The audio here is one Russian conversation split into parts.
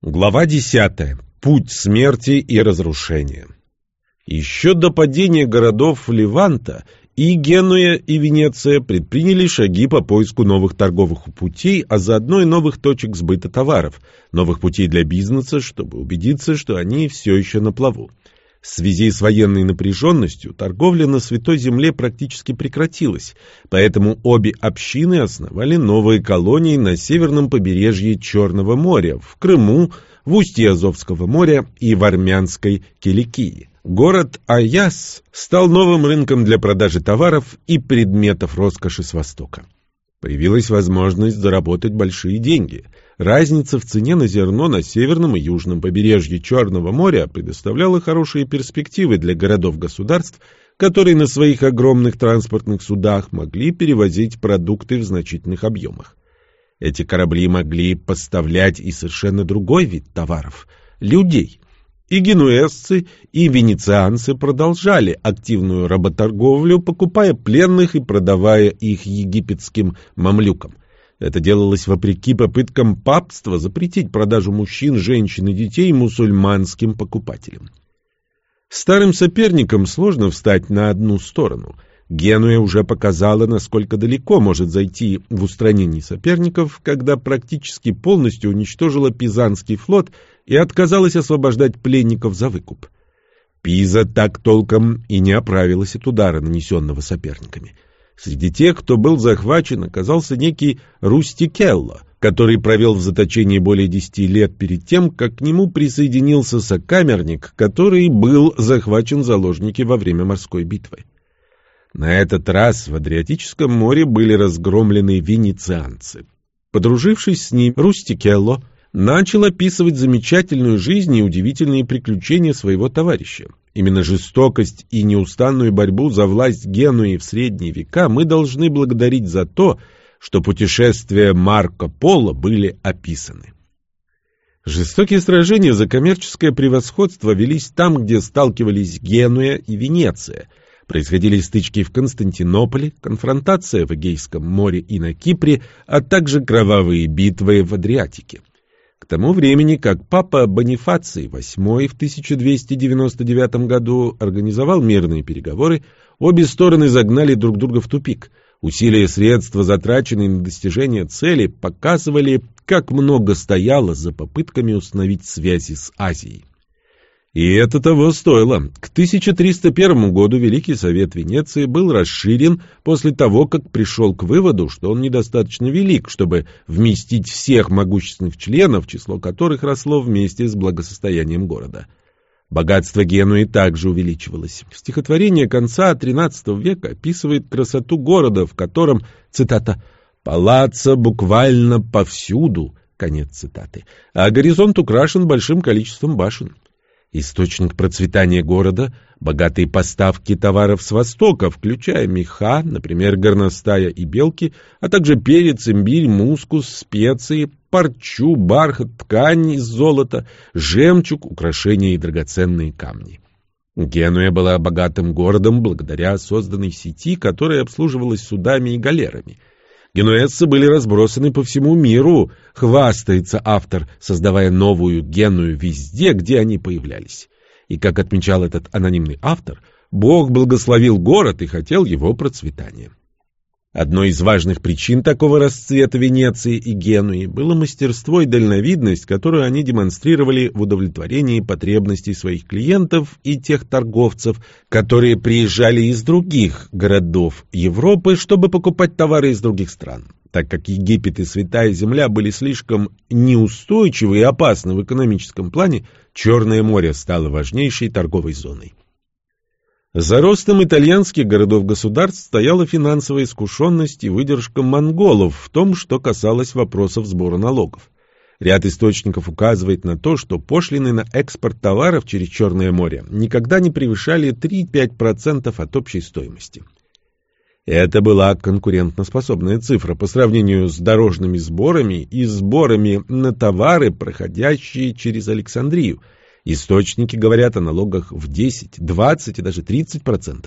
Глава 10. Путь смерти и разрушения. Еще до падения городов Леванта и Генуя, и Венеция предприняли шаги по поиску новых торговых путей, а заодно и новых точек сбыта товаров, новых путей для бизнеса, чтобы убедиться, что они все еще на плаву. В связи с военной напряженностью торговля на Святой Земле практически прекратилась, поэтому обе общины основали новые колонии на северном побережье Черного моря, в Крыму, в устье Азовского моря и в армянской Киликии. Город Аяс стал новым рынком для продажи товаров и предметов роскоши с Востока. Появилась возможность заработать большие деньги – Разница в цене на зерно на северном и южном побережье Черного моря предоставляла хорошие перспективы для городов-государств, которые на своих огромных транспортных судах могли перевозить продукты в значительных объемах. Эти корабли могли поставлять и совершенно другой вид товаров – людей. И генуэзцы, и венецианцы продолжали активную работорговлю, покупая пленных и продавая их египетским мамлюкам – это делалось вопреки попыткам папства запретить продажу мужчин, женщин и детей мусульманским покупателям. Старым соперникам сложно встать на одну сторону. Генуя уже показала, насколько далеко может зайти в устранении соперников, когда практически полностью уничтожила Пизанский флот и отказалась освобождать пленников за выкуп. Пиза так толком и не оправилась от удара, нанесенного соперниками – Среди тех, кто был захвачен, оказался некий Рустикелло, который провел в заточении более десяти лет перед тем, как к нему присоединился сокамерник, который был захвачен заложники во время морской битвы. На этот раз в Адриатическом море были разгромлены венецианцы. Подружившись с ним, Рустикелло начал описывать замечательную жизнь и удивительные приключения своего товарища. Именно жестокость и неустанную борьбу за власть Генуи в средние века мы должны благодарить за то, что путешествия Марко Поло были описаны. Жестокие сражения за коммерческое превосходство велись там, где сталкивались Генуя и Венеция. Происходили стычки в Константинополе, конфронтация в Эгейском море и на Кипре, а также кровавые битвы в Адриатике. К тому времени, как папа Бонифаций VIII в 1299 году организовал мирные переговоры, обе стороны загнали друг друга в тупик. Усилия и средства, затраченные на достижение цели, показывали, как много стояло за попытками установить связи с Азией. И это того стоило. К 1301 году Великий Совет Венеции был расширен после того, как пришел к выводу, что он недостаточно велик, чтобы вместить всех могущественных членов, число которых росло вместе с благосостоянием города. Богатство Генуи также увеличивалось. Стихотворение конца XIII века описывает красоту города, в котором, цитата, «палаца буквально повсюду», конец цитаты, а горизонт украшен большим количеством башен. Источник процветания города – богатые поставки товаров с Востока, включая меха, например, горностая и белки, а также перец, имбирь, мускус, специи, парчу, бархат, ткань из золота, жемчуг, украшения и драгоценные камни. Генуя была богатым городом благодаря созданной сети, которая обслуживалась судами и галерами – Генуэзцы были разбросаны по всему миру, хвастается автор, создавая новую Геную везде, где они появлялись. И, как отмечал этот анонимный автор, Бог благословил город и хотел его процветания. Одной из важных причин такого расцвета Венеции и Генуи было мастерство и дальновидность, которую они демонстрировали в удовлетворении потребностей своих клиентов и тех торговцев, которые приезжали из других городов Европы, чтобы покупать товары из других стран. Так как Египет и Святая Земля были слишком неустойчивы и опасны в экономическом плане, Черное море стало важнейшей торговой зоной. За ростом итальянских городов-государств стояла финансовая искушенность и выдержка монголов в том, что касалось вопросов сбора налогов. Ряд источников указывает на то, что пошлины на экспорт товаров через Черное море никогда не превышали 3-5% от общей стоимости. Это была конкурентоспособная цифра по сравнению с дорожными сборами и сборами на товары, проходящие через Александрию – Источники говорят о налогах в 10, 20 и даже 30%.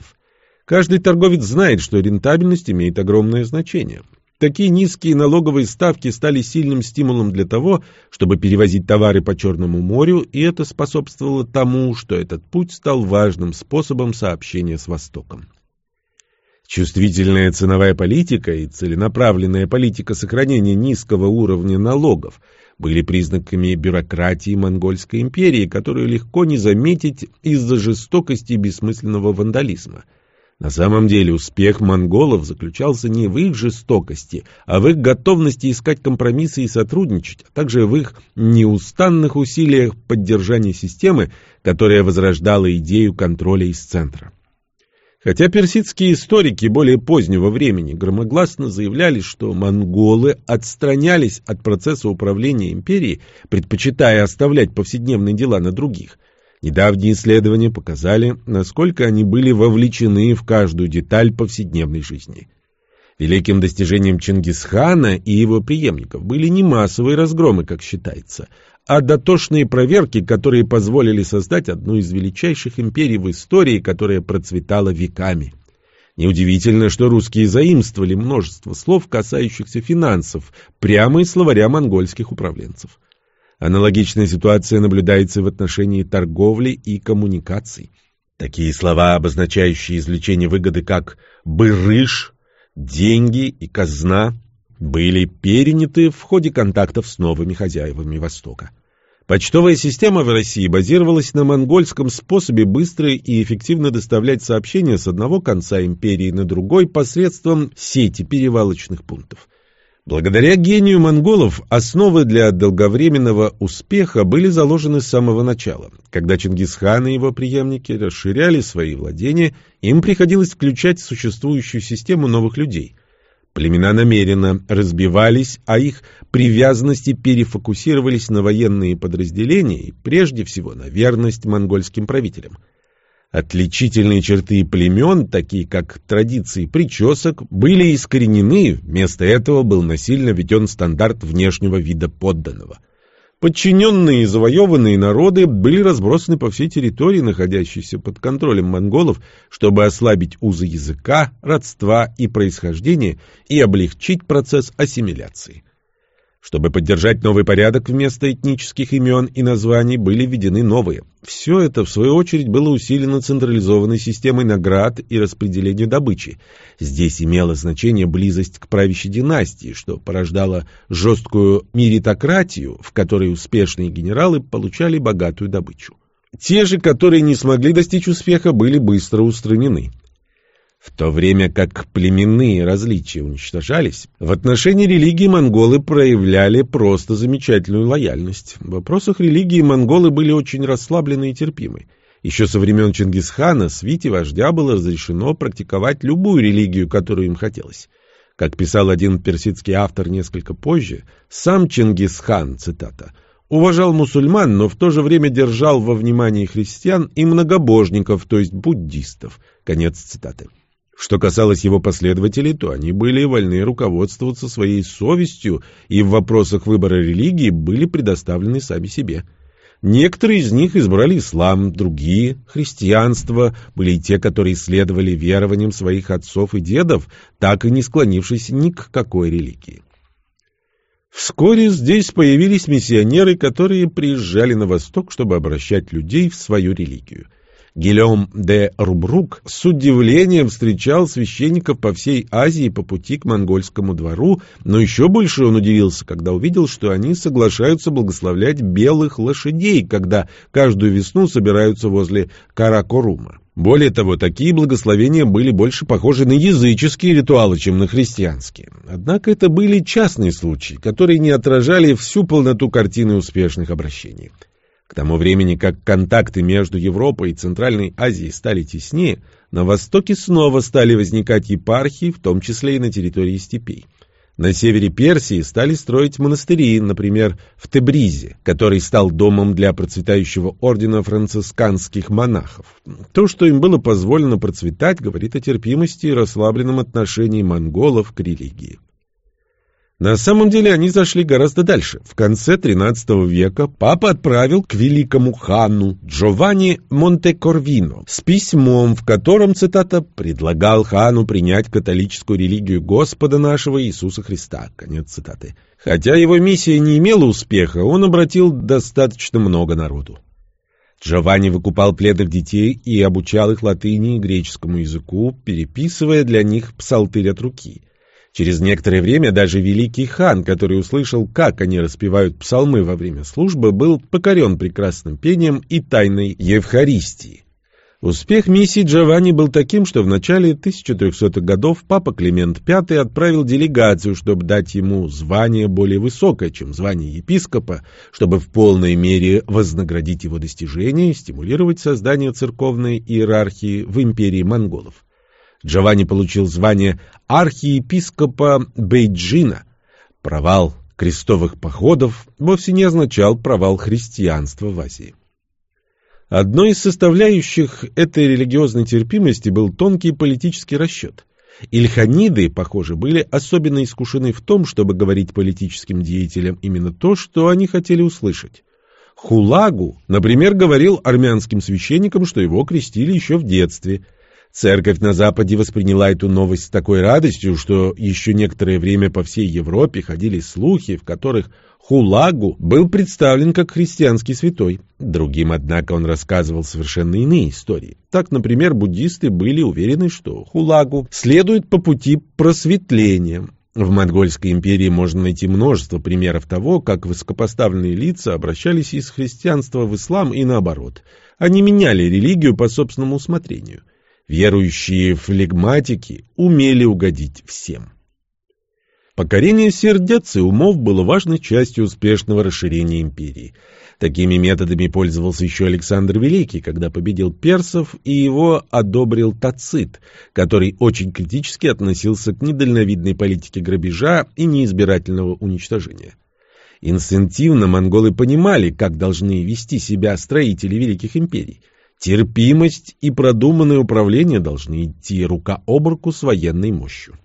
Каждый торговец знает, что рентабельность имеет огромное значение. Такие низкие налоговые ставки стали сильным стимулом для того, чтобы перевозить товары по Черному морю, и это способствовало тому, что этот путь стал важным способом сообщения с Востоком. Чувствительная ценовая политика и целенаправленная политика сохранения низкого уровня налогов были признаками бюрократии Монгольской империи, которую легко не заметить из-за жестокости и бессмысленного вандализма – на самом деле успех монголов заключался не в их жестокости, а в их готовности искать компромиссы и сотрудничать, а также в их неустанных усилиях поддержания системы, которая возрождала идею контроля из центра. Хотя персидские историки более позднего времени громогласно заявляли, что монголы отстранялись от процесса управления империей, предпочитая оставлять повседневные дела на других – Недавние исследования показали, насколько они были вовлечены в каждую деталь повседневной жизни. Великим достижением Чингисхана и его преемников были не массовые разгромы, как считается, а дотошные проверки, которые позволили создать одну из величайших империй в истории, которая процветала веками. Неудивительно, что русские заимствовали множество слов, касающихся финансов, прямо из словаря монгольских управленцев. Аналогичная ситуация наблюдается в отношении торговли и коммуникаций. Такие слова, обозначающие извлечение выгоды, как «бырыш», «деньги» и «казна», были переняты в ходе контактов с новыми хозяевами Востока. Почтовая система в России базировалась на монгольском способе быстро и эффективно доставлять сообщения с одного конца империи на другой посредством сети перевалочных пунктов. Благодаря гению монголов основы для долговременного успеха были заложены с самого начала. Когда Чингисхан и его преемники расширяли свои владения, им приходилось включать в существующую систему новых людей. Племена намеренно разбивались, а их привязанности перефокусировались на военные подразделения и прежде всего на верность монгольским правителям – Отличительные черты племен, такие как традиции причесок, были искоренены, вместо этого был насильно введен стандарт внешнего вида подданного. Подчиненные и завоеванные народы были разбросаны по всей территории, находящейся под контролем монголов, чтобы ослабить узы языка, родства и происхождения и облегчить процесс ассимиляции. Чтобы поддержать новый порядок вместо этнических имен и названий были введены новые. Все это, в свою очередь, было усилено централизованной системой наград и распределения добычи. Здесь имело значение близость к правящей династии, что порождало жесткую меритократию, в которой успешные генералы получали богатую добычу. Те же, которые не смогли достичь успеха, были быстро устранены. В то время как племенные различия уничтожались, в отношении религии монголы проявляли просто замечательную лояльность. В вопросах религии монголы были очень расслаблены и терпимы. Еще со времен Чингисхана свите вождя было разрешено практиковать любую религию, которую им хотелось. Как писал один персидский автор несколько позже, сам Чингисхан, цитата, уважал мусульман, но в то же время держал во внимании христиан и многобожников, то есть буддистов. Конец цитаты. Что касалось его последователей, то они были вольны руководствоваться своей совестью и в вопросах выбора религии были предоставлены сами себе. Некоторые из них избрали ислам, другие — христианство, были и те, которые следовали верованиям своих отцов и дедов, так и не склонившись ни к какой религии. Вскоре здесь появились миссионеры, которые приезжали на восток, чтобы обращать людей в свою религию — Гильом де Рубрук с удивлением встречал священников по всей Азии по пути к монгольскому двору, но еще больше он удивился, когда увидел, что они соглашаются благословлять белых лошадей, когда каждую весну собираются возле Каракорума. Более того, такие благословения были больше похожи на языческие ритуалы, чем на христианские. Однако это были частные случаи, которые не отражали всю полноту картины успешных обращений. К тому времени, как контакты между Европой и Центральной Азией стали теснее, на Востоке снова стали возникать епархии, в том числе и на территории степей. На севере Персии стали строить монастыри, например, в Тебризе, который стал домом для процветающего ордена францисканских монахов. То, что им было позволено процветать, говорит о терпимости и расслабленном отношении монголов к религии. На самом деле они зашли гораздо дальше. В конце XIII века папа отправил к великому хану Джованни Монтекорвино с письмом, в котором, цитата, «предлагал хану принять католическую религию Господа нашего Иисуса Христа». Конец цитаты. Хотя его миссия не имела успеха, он обратил достаточно много народу. Джованни выкупал пледных детей и обучал их латыни и греческому языку, переписывая для них псалтырь от руки – Через некоторое время даже великий хан, который услышал, как они распевают псалмы во время службы, был покорен прекрасным пением и тайной Евхаристии. Успех миссии Джованни был таким, что в начале 1300-х годов папа Климент V отправил делегацию, чтобы дать ему звание более высокое, чем звание епископа, чтобы в полной мере вознаградить его достижения и стимулировать создание церковной иерархии в империи монголов. Джованни получил звание архиепископа Бейджина. Провал крестовых походов вовсе не означал провал христианства в Азии. Одной из составляющих этой религиозной терпимости был тонкий политический расчет. Ильханиды, похоже, были особенно искушены в том, чтобы говорить политическим деятелям именно то, что они хотели услышать. Хулагу, например, говорил армянским священникам, что его крестили еще в детстве – Церковь на Западе восприняла эту новость с такой радостью, что еще некоторое время по всей Европе ходили слухи, в которых Хулагу был представлен как христианский святой. Другим, однако, он рассказывал совершенно иные истории. Так, например, буддисты были уверены, что Хулагу следует по пути просветления. В Монгольской империи можно найти множество примеров того, как высокопоставленные лица обращались из христианства в ислам и наоборот. Они меняли религию по собственному усмотрению. Верующие флегматики умели угодить всем. Покорение сердец и умов было важной частью успешного расширения империи. Такими методами пользовался еще Александр Великий, когда победил персов, и его одобрил Тацит, который очень критически относился к недальновидной политике грабежа и неизбирательного уничтожения. Инстинктивно монголы понимали, как должны вести себя строители великих империй. Терпимость и продуманное управление должны идти рука об руку с военной мощью.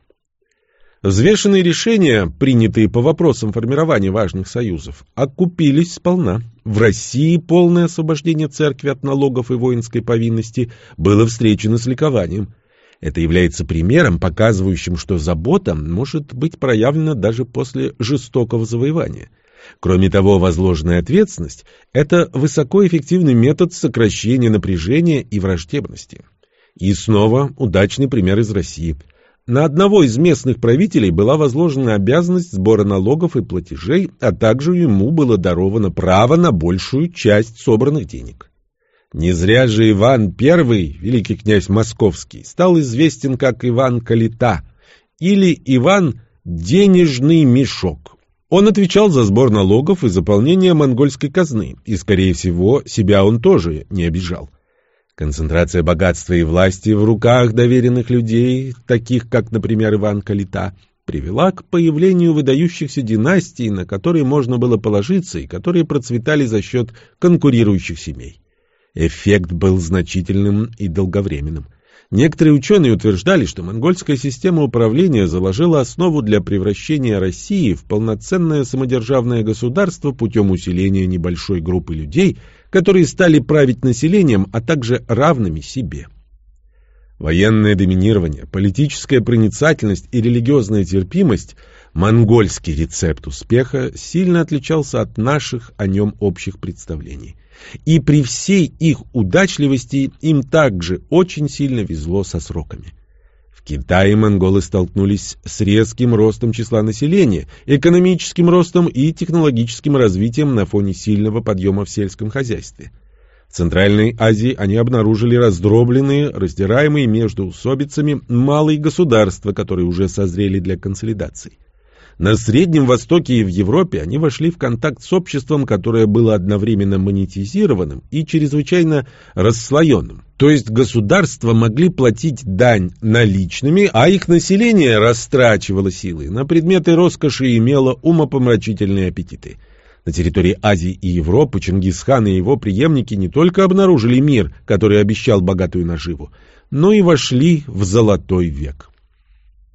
Взвешенные решения, принятые по вопросам формирования важных союзов, окупились сполна. В России полное освобождение церкви от налогов и воинской повинности было встречено с ликованием. Это является примером, показывающим, что забота может быть проявлена даже после жестокого завоевания – Кроме того, возложенная ответственность – это высокоэффективный метод сокращения напряжения и враждебности. И снова удачный пример из России. На одного из местных правителей была возложена обязанность сбора налогов и платежей, а также ему было даровано право на большую часть собранных денег. Не зря же Иван I, великий князь московский, стал известен как Иван Калита или Иван Денежный мешок. Он отвечал за сбор налогов и заполнение монгольской казны, и, скорее всего, себя он тоже не обижал. Концентрация богатства и власти в руках доверенных людей, таких как, например, Иван Калита, привела к появлению выдающихся династий, на которые можно было положиться и которые процветали за счет конкурирующих семей. Эффект был значительным и долговременным. Некоторые ученые утверждали, что монгольская система управления заложила основу для превращения России в полноценное самодержавное государство путем усиления небольшой группы людей, которые стали править населением, а также равными себе. Военное доминирование, политическая проницательность и религиозная терпимость – монгольский рецепт успеха сильно отличался от наших о нем общих представлений – и при всей их удачливости им также очень сильно везло со сроками. В Китае монголы столкнулись с резким ростом числа населения, экономическим ростом и технологическим развитием на фоне сильного подъема в сельском хозяйстве. В Центральной Азии они обнаружили раздробленные, раздираемые между усобицами малые государства, которые уже созрели для консолидации. На Среднем Востоке и в Европе они вошли в контакт с обществом, которое было одновременно монетизированным и чрезвычайно расслоенным. То есть государства могли платить дань наличными, а их население растрачивало силы на предметы роскоши и имело умопомрачительные аппетиты. На территории Азии и Европы Чингисхан и его преемники не только обнаружили мир, который обещал богатую наживу, но и вошли в золотой век.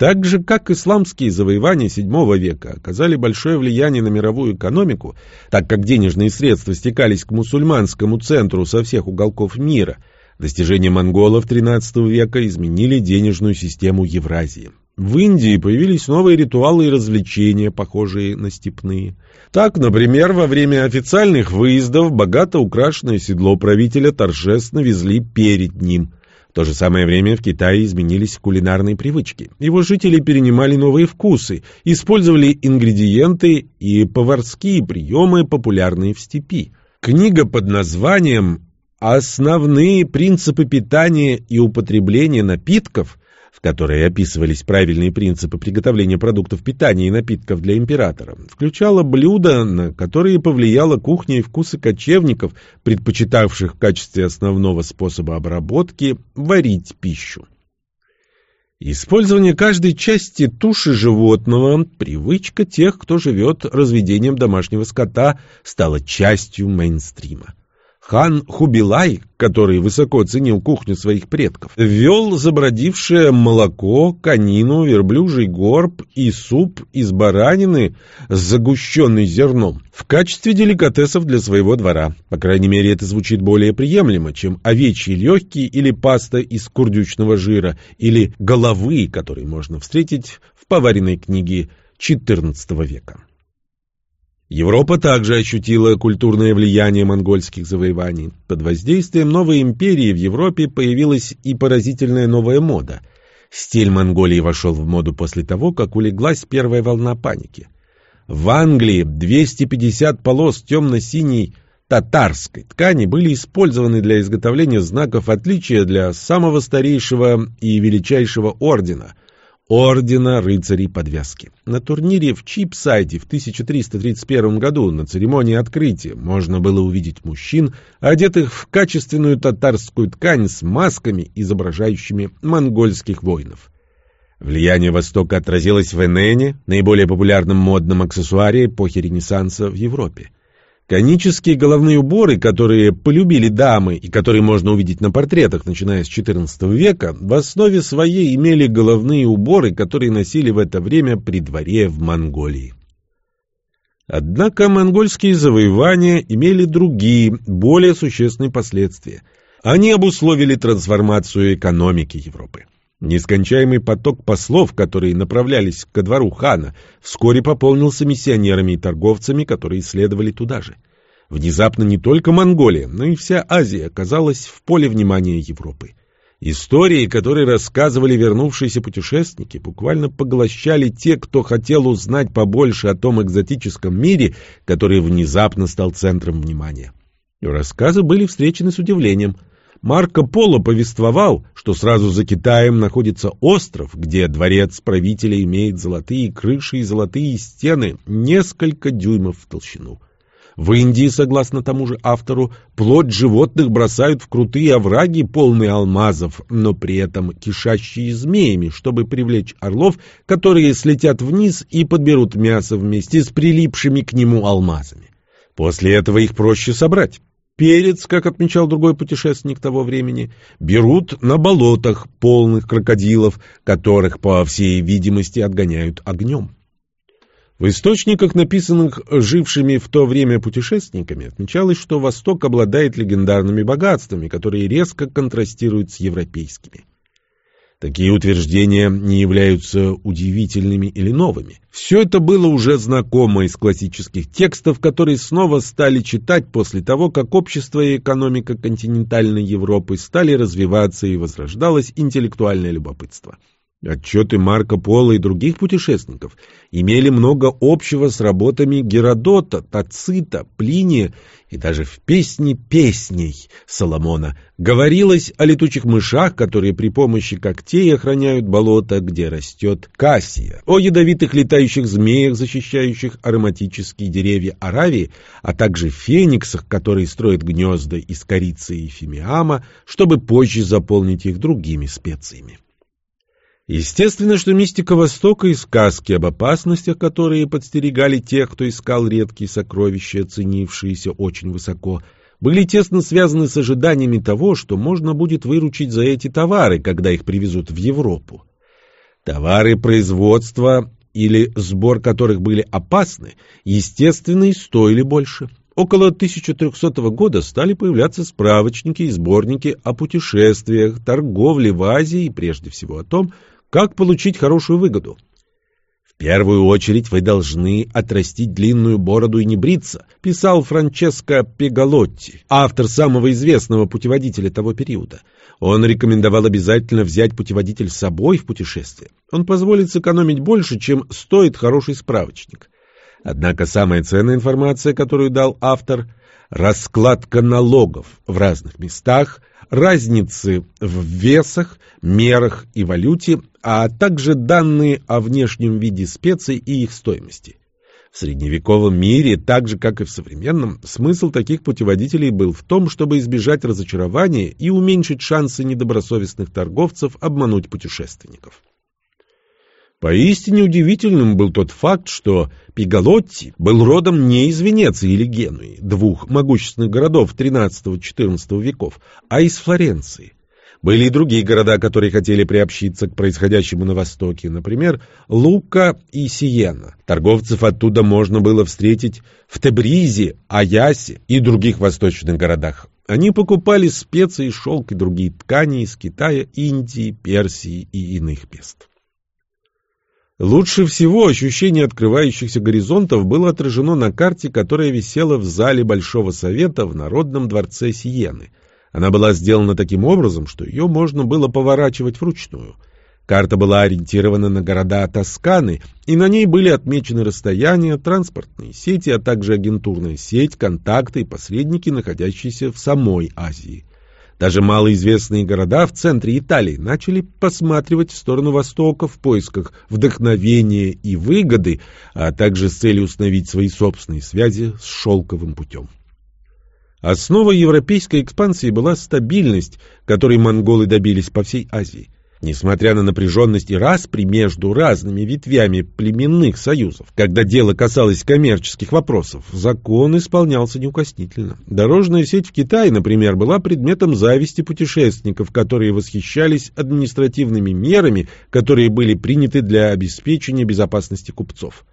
Так же, как исламские завоевания VII века оказали большое влияние на мировую экономику, так как денежные средства стекались к мусульманскому центру со всех уголков мира, достижения монголов XIII века изменили денежную систему Евразии. В Индии появились новые ритуалы и развлечения, похожие на степные. Так, например, во время официальных выездов богато украшенное седло правителя торжественно везли перед ним – в то же самое время в Китае изменились кулинарные привычки. Его жители перенимали новые вкусы, использовали ингредиенты и поварские приемы, популярные в степи. Книга под названием «Основные принципы питания и употребления напитков» в которой описывались правильные принципы приготовления продуктов питания и напитков для императора, включала блюда, на которые повлияла кухня и вкусы кочевников, предпочитавших в качестве основного способа обработки варить пищу. Использование каждой части туши животного, привычка тех, кто живет разведением домашнего скота, стала частью мейнстрима. Хан Хубилай, который высоко ценил кухню своих предков, ввел забродившее молоко, конину, верблюжий горб и суп из баранины с загущенной зерном в качестве деликатесов для своего двора. По крайней мере, это звучит более приемлемо, чем овечьи легкие или паста из курдючного жира, или головы, которые можно встретить в поваренной книге XIV века. Европа также ощутила культурное влияние монгольских завоеваний. Под воздействием новой империи в Европе появилась и поразительная новая мода. Стиль Монголии вошел в моду после того, как улеглась первая волна паники. В Англии 250 полос темно-синей татарской ткани были использованы для изготовления знаков отличия для самого старейшего и величайшего ордена – Ордена рыцарей подвязки. На турнире в Чипсайде в 1331 году на церемонии открытия можно было увидеть мужчин, одетых в качественную татарскую ткань с масками, изображающими монгольских воинов. Влияние Востока отразилось в Энене, наиболее популярном модном аксессуаре эпохи Ренессанса в Европе. Конические головные уборы, которые полюбили дамы и которые можно увидеть на портретах, начиная с XIV века, в основе своей имели головные уборы, которые носили в это время при дворе в Монголии. Однако монгольские завоевания имели другие, более существенные последствия. Они обусловили трансформацию экономики Европы. Нескончаемый поток послов, которые направлялись ко двору хана, вскоре пополнился миссионерами и торговцами, которые следовали туда же. Внезапно не только Монголия, но и вся Азия оказалась в поле внимания Европы. Истории, которые рассказывали вернувшиеся путешественники, буквально поглощали те, кто хотел узнать побольше о том экзотическом мире, который внезапно стал центром внимания. Рассказы были встречены с удивлением – Марко Поло повествовал, что сразу за Китаем находится остров, где дворец правителя имеет золотые крыши и золотые стены несколько дюймов в толщину. В Индии, согласно тому же автору, плоть животных бросают в крутые овраги, полные алмазов, но при этом кишащие змеями, чтобы привлечь орлов, которые слетят вниз и подберут мясо вместе с прилипшими к нему алмазами. После этого их проще собрать. Перец, как отмечал другой путешественник того времени, берут на болотах, полных крокодилов, которых, по всей видимости, отгоняют огнем. В источниках, написанных жившими в то время путешественниками, отмечалось, что Восток обладает легендарными богатствами, которые резко контрастируют с европейскими. Такие утверждения не являются удивительными или новыми. Все это было уже знакомо из классических текстов, которые снова стали читать после того, как общество и экономика континентальной Европы стали развиваться и возрождалось интеллектуальное любопытство. Отчеты Марко Поло и других путешественников имели много общего с работами Геродота, Тацита, Плиния и даже в «Песне песней» Соломона говорилось о летучих мышах, которые при помощи когтей охраняют болото, где растет кассия, о ядовитых летающих змеях, защищающих ароматические деревья Аравии, а также фениксах, которые строят гнезда из корицы и фимиама, чтобы позже заполнить их другими специями. Естественно, что мистика Востока и сказки об опасностях, которые подстерегали тех, кто искал редкие сокровища, ценившиеся очень высоко, были тесно связаны с ожиданиями того, что можно будет выручить за эти товары, когда их привезут в Европу. Товары производства или сбор которых были опасны, естественно, и стоили больше. Около 1300 года стали появляться справочники и сборники о путешествиях, торговле в Азии и прежде всего о том, как получить хорошую выгоду. В первую очередь вы должны отрастить длинную бороду и не бриться, писал Франческо Пегалотти, автор самого известного путеводителя того периода. Он рекомендовал обязательно взять путеводитель с собой в путешествие. Он позволит сэкономить больше, чем стоит хороший справочник. Однако самая ценная информация, которую дал автор, раскладка налогов в разных местах, разницы в весах, мерах и валюте, а также данные о внешнем виде специй и их стоимости. В средневековом мире, так же как и в современном, смысл таких путеводителей был в том, чтобы избежать разочарования и уменьшить шансы недобросовестных торговцев обмануть путешественников. Поистине удивительным был тот факт, что Пигалотти был родом не из Венеции или Генуи, двух могущественных городов XIII-XIV веков, а из Флоренции. Были и другие города, которые хотели приобщиться к происходящему на Востоке, например, Лука и Сиена. Торговцев оттуда можно было встретить в Тебризе, Аясе и других восточных городах. Они покупали специи, шелк и другие ткани из Китая, Индии, Персии и иных мест. Лучше всего ощущение открывающихся горизонтов было отражено на карте, которая висела в зале Большого Совета в Народном дворце Сиены. Она была сделана таким образом, что ее можно было поворачивать вручную. Карта была ориентирована на города Тосканы, и на ней были отмечены расстояния, транспортные сети, а также агентурная сеть, контакты и посредники, находящиеся в самой Азии. Даже малоизвестные города в центре Италии начали посматривать в сторону Востока в поисках вдохновения и выгоды, а также с целью установить свои собственные связи с шелковым путем. Основой европейской экспансии была стабильность, которой монголы добились по всей Азии – Несмотря на напряженность и распри между разными ветвями племенных союзов, когда дело касалось коммерческих вопросов, закон исполнялся неукоснительно. Дорожная сеть в Китае, например, была предметом зависти путешественников, которые восхищались административными мерами, которые были приняты для обеспечения безопасности купцов.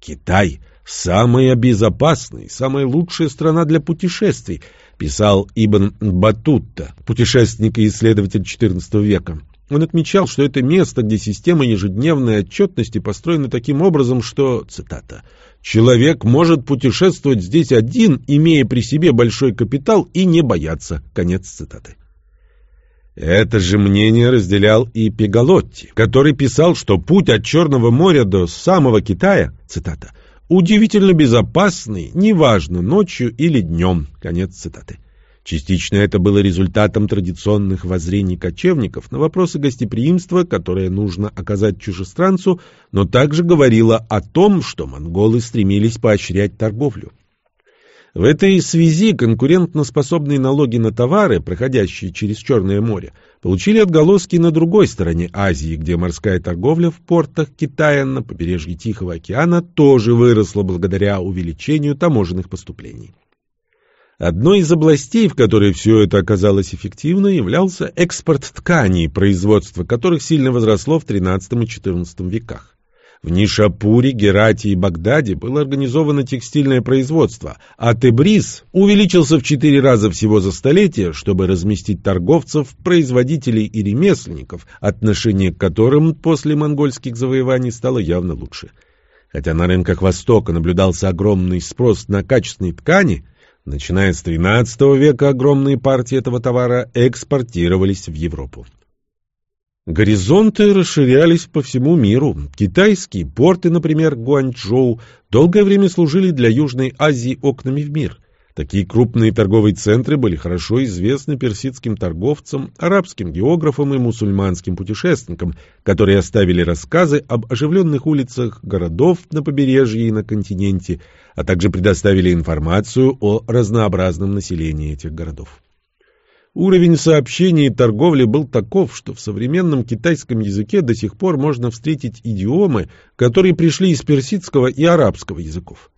Китай – самая безопасная, самая лучшая страна для путешествий, писал Ибн Батутта, путешественник и исследователь XIV века. Он отмечал, что это место, где система ежедневной отчетности построена таким образом, что, цитата, «человек может путешествовать здесь один, имея при себе большой капитал и не бояться». Конец цитаты. Это же мнение разделял и Пегалотти, который писал, что путь от Черного моря до самого Китая, цитата, «удивительно безопасный, неважно, ночью или днем». Конец цитаты. Частично это было результатом традиционных воззрений кочевников на вопросы гостеприимства, которое нужно оказать чужестранцу, но также говорило о том, что монголы стремились поощрять торговлю. В этой связи конкурентноспособные налоги на товары, проходящие через Черное море, получили отголоски на другой стороне Азии, где морская торговля в портах Китая на побережье Тихого океана тоже выросла благодаря увеличению таможенных поступлений. Одной из областей, в которой все это оказалось эффективно, являлся экспорт тканей, производство которых сильно возросло в XIII и XIV веках. В Нишапуре, Герате и Багдаде было организовано текстильное производство, а Тебриз увеличился в четыре раза всего за столетие, чтобы разместить торговцев, производителей и ремесленников, отношение к которым после монгольских завоеваний стало явно лучше. Хотя на рынках Востока наблюдался огромный спрос на качественные ткани – Начиная с XIII века огромные партии этого товара экспортировались в Европу. Горизонты расширялись по всему миру. Китайские порты, например, Гуанчжоу, долгое время служили для Южной Азии окнами в мир. Такие крупные торговые центры были хорошо известны персидским торговцам, арабским географам и мусульманским путешественникам, которые оставили рассказы об оживленных улицах городов на побережье и на континенте, а также предоставили информацию о разнообразном населении этих городов. Уровень сообщений и торговли был таков, что в современном китайском языке до сих пор можно встретить идиомы, которые пришли из персидского и арабского языков.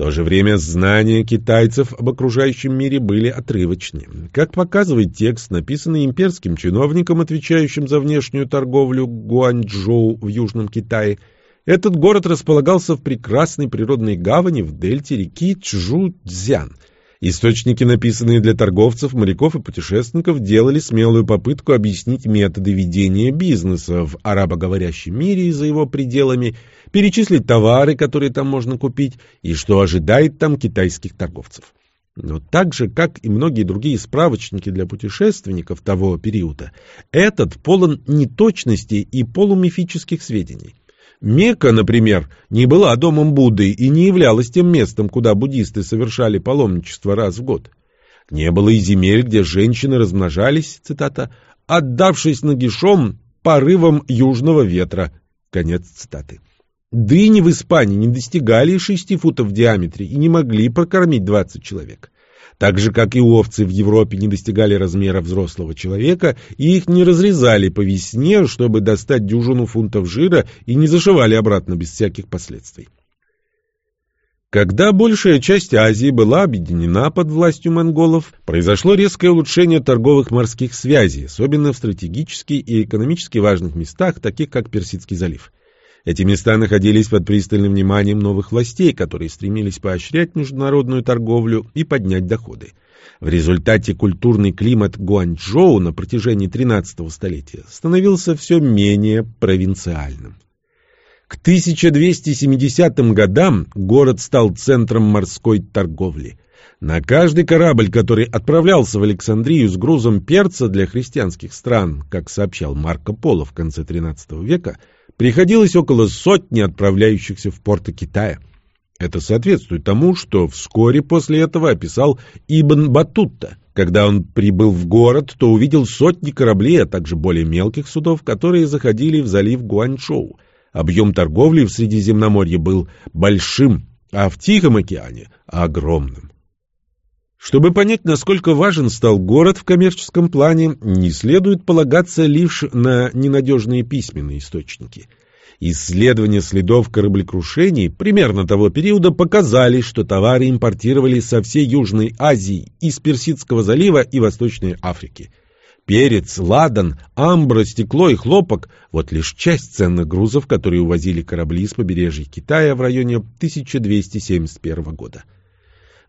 То же время знания китайцев об окружающем мире были отрывочны. Как показывает текст, написанный имперским чиновником, отвечающим за внешнюю торговлю Гуанчжоу в Южном Китае, этот город располагался в прекрасной природной гавани в дельте реки Чжу-Цзян – Источники, написанные для торговцев, моряков и путешественников, делали смелую попытку объяснить методы ведения бизнеса в арабоговорящем мире и за его пределами, перечислить товары, которые там можно купить, и что ожидает там китайских торговцев. Но так же, как и многие другие справочники для путешественников того периода, этот полон неточностей и полумифических сведений. Мекка, например, не была домом Будды и не являлась тем местом, куда буддисты совершали паломничество раз в год. Не было и земель, где женщины размножались, цитата, «отдавшись нагишом порывам южного ветра». Конец цитаты. Дыни в Испании не достигали шести футов в диаметре и не могли прокормить двадцать человек. Так же, как и овцы в Европе не достигали размера взрослого человека, и их не разрезали по весне, чтобы достать дюжину фунтов жира, и не зашивали обратно без всяких последствий. Когда большая часть Азии была объединена под властью монголов, произошло резкое улучшение торговых морских связей, особенно в стратегически и экономически важных местах, таких как Персидский залив. Эти места находились под пристальным вниманием новых властей, которые стремились поощрять международную торговлю и поднять доходы. В результате культурный климат Гуанчжоу на протяжении 13 столетия становился все менее провинциальным. К 1270 годам город стал центром морской торговли. На каждый корабль, который отправлялся в Александрию с грузом перца для христианских стран, как сообщал Марко Поло в конце XIII века, приходилось около сотни отправляющихся в порты Китая. Это соответствует тому, что вскоре после этого описал Ибн Батутта. Когда он прибыл в город, то увидел сотни кораблей, а также более мелких судов, которые заходили в залив Гуанчжоу. Объем торговли в Средиземноморье был большим, а в Тихом океане – огромным. Чтобы понять, насколько важен стал город в коммерческом плане, не следует полагаться лишь на ненадежные письменные источники. Исследования следов кораблекрушений примерно того периода показали, что товары импортировали со всей Южной Азии, из Персидского залива и Восточной Африки. Перец, ладан, амбра, стекло и хлопок – вот лишь часть ценных грузов, которые увозили корабли с побережья Китая в районе 1271 года.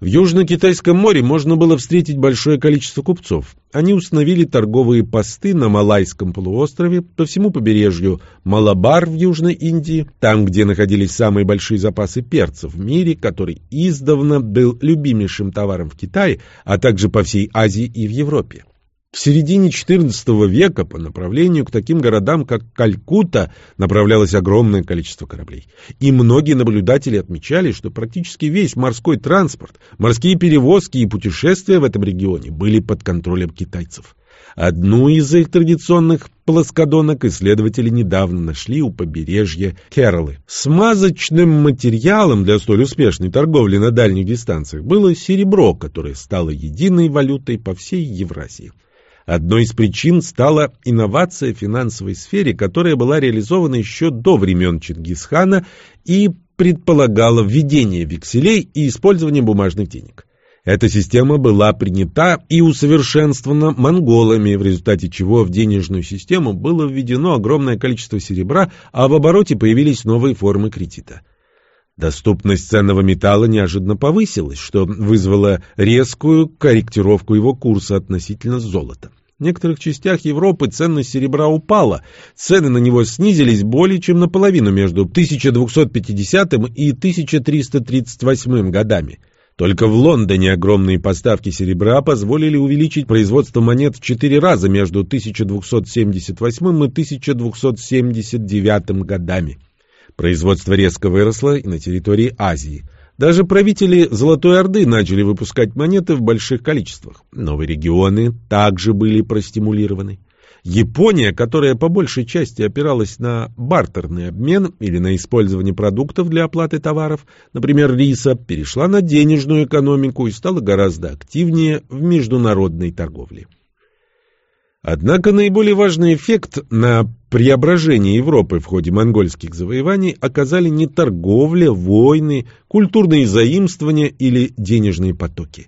В Южно-Китайском море можно было встретить большое количество купцов. Они установили торговые посты на Малайском полуострове, по всему побережью Малабар в Южной Индии, там, где находились самые большие запасы перца в мире, который издавна был любимейшим товаром в Китае, а также по всей Азии и в Европе. В середине XIV века по направлению к таким городам, как Калькутта, направлялось огромное количество кораблей. И многие наблюдатели отмечали, что практически весь морской транспорт, морские перевозки и путешествия в этом регионе были под контролем китайцев. Одну из их традиционных плоскодонок исследователи недавно нашли у побережья Кералы. Смазочным материалом для столь успешной торговли на дальних дистанциях было серебро, которое стало единой валютой по всей Евразии. Одной из причин стала инновация в финансовой сфере, которая была реализована еще до времен Чингисхана и предполагала введение векселей и использование бумажных денег. Эта система была принята и усовершенствована монголами, в результате чего в денежную систему было введено огромное количество серебра, а в обороте появились новые формы кредита. Доступность ценного металла неожиданно повысилась, что вызвало резкую корректировку его курса относительно золота. В некоторых частях Европы ценность серебра упала, цены на него снизились более чем наполовину между 1250 и 1338 годами. Только в Лондоне огромные поставки серебра позволили увеличить производство монет в четыре раза между 1278 и 1279 годами. Производство резко выросло и на территории Азии. Даже правители Золотой Орды начали выпускать монеты в больших количествах. Новые регионы также были простимулированы. Япония, которая по большей части опиралась на бартерный обмен или на использование продуктов для оплаты товаров, например, риса, перешла на денежную экономику и стала гораздо активнее в международной торговле. Однако наиболее важный эффект на преображение Европы в ходе монгольских завоеваний оказали не торговля, войны, культурные заимствования или денежные потоки.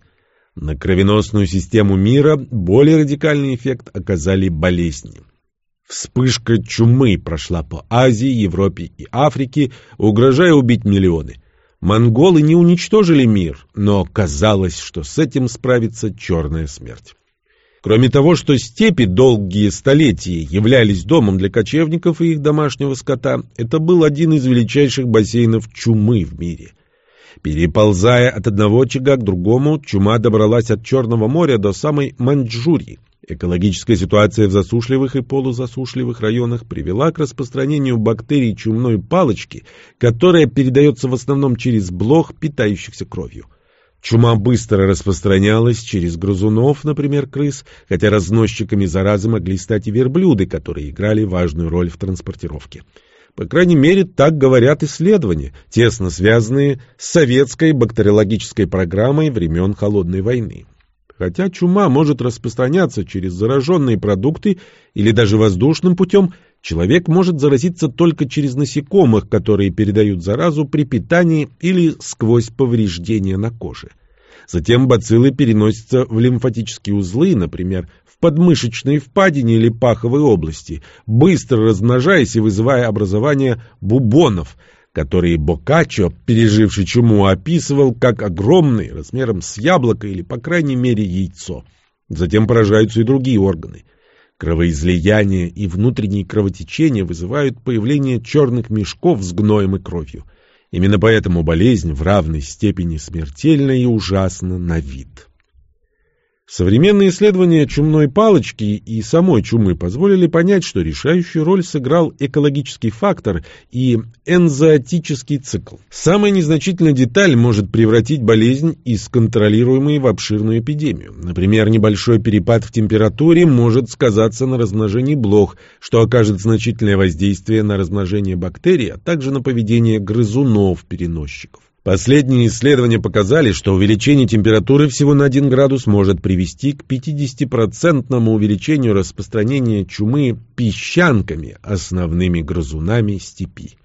На кровеносную систему мира более радикальный эффект оказали болезни. Вспышка чумы прошла по Азии, Европе и Африке, угрожая убить миллионы. Монголы не уничтожили мир, но казалось, что с этим справится черная смерть. Кроме того, что степи долгие столетия являлись домом для кочевников и их домашнего скота, это был один из величайших бассейнов чумы в мире. Переползая от одного очага к другому, чума добралась от Черного моря до самой Маньчжурии. Экологическая ситуация в засушливых и полузасушливых районах привела к распространению бактерий чумной палочки, которая передается в основном через блох, питающихся кровью. Чума быстро распространялась через грызунов, например, крыс, хотя разносчиками заразы могли стать и верблюды, которые играли важную роль в транспортировке. По крайней мере, так говорят исследования, тесно связанные с советской бактериологической программой времен Холодной войны. Хотя чума может распространяться через зараженные продукты или даже воздушным путем, человек может заразиться только через насекомых, которые передают заразу при питании или сквозь повреждения на коже. Затем бациллы переносятся в лимфатические узлы, например, в подмышечной впадине или паховой области, быстро размножаясь и вызывая образование бубонов – которые Боккаччо, переживший чуму, описывал как огромный, размером с яблоко или, по крайней мере, яйцо. Затем поражаются и другие органы. Кровоизлияние и внутренние кровотечения вызывают появление черных мешков с гноем и кровью. Именно поэтому болезнь в равной степени смертельна и ужасна на вид. Современные исследования чумной палочки и самой чумы позволили понять, что решающую роль сыграл экологический фактор и энзоотический цикл. Самая незначительная деталь может превратить болезнь из контролируемой в обширную эпидемию. Например, небольшой перепад в температуре может сказаться на размножении блох, что окажет значительное воздействие на размножение бактерий, а также на поведение грызунов-переносчиков. Последние исследования показали, что увеличение температуры всего на 1 градус может привести к 50% увеличению распространения чумы песчанками, основными грызунами степи.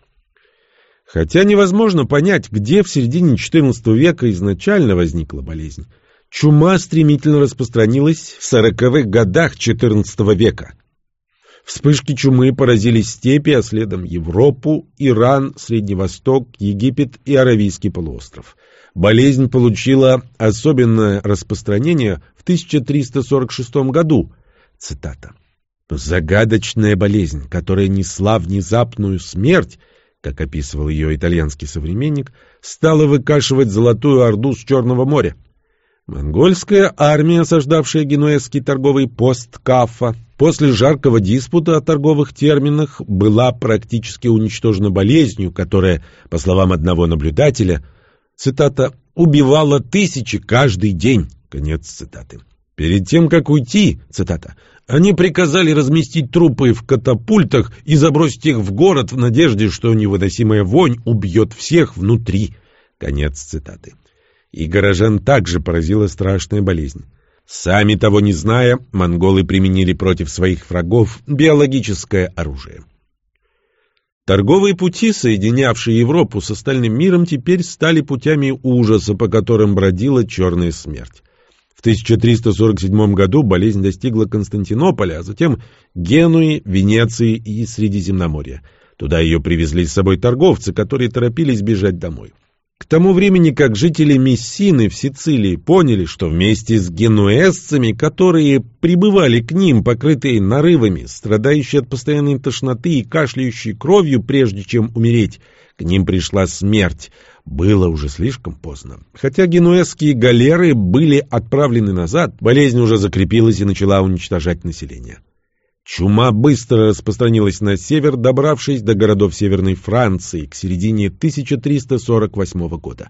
Хотя невозможно понять, где в середине XIV века изначально возникла болезнь. Чума стремительно распространилась в 40-х годах XIV века. Вспышки чумы поразили степи, а следом Европу, Иран, Средний Восток, Египет и Аравийский полуостров. Болезнь получила особенное распространение в 1346 году. Цитата. «Загадочная болезнь, которая несла внезапную смерть, как описывал ее итальянский современник, стала выкашивать Золотую Орду с Черного моря. Монгольская армия, осаждавшая генуэзский торговый пост Кафа, после жаркого диспута о торговых терминах была практически уничтожена болезнью, которая, по словам одного наблюдателя, цитата, «убивала тысячи каждый день». Конец цитаты. Перед тем, как уйти, цитата, они приказали разместить трупы в катапультах и забросить их в город в надежде, что невыносимая вонь убьет всех внутри. Конец цитаты и горожан также поразила страшная болезнь. Сами того не зная, монголы применили против своих врагов биологическое оружие. Торговые пути, соединявшие Европу с остальным миром, теперь стали путями ужаса, по которым бродила черная смерть. В 1347 году болезнь достигла Константинополя, а затем Генуи, Венеции и Средиземноморья. Туда ее привезли с собой торговцы, которые торопились бежать домой. К тому времени, как жители Мессины в Сицилии поняли, что вместе с генуэзцами, которые прибывали к ним, покрытые нарывами, страдающие от постоянной тошноты и кашляющие кровью, прежде чем умереть, к ним пришла смерть, было уже слишком поздно. Хотя генуэзские галеры были отправлены назад, болезнь уже закрепилась и начала уничтожать население. Чума быстро распространилась на север, добравшись до городов Северной Франции к середине 1348 года.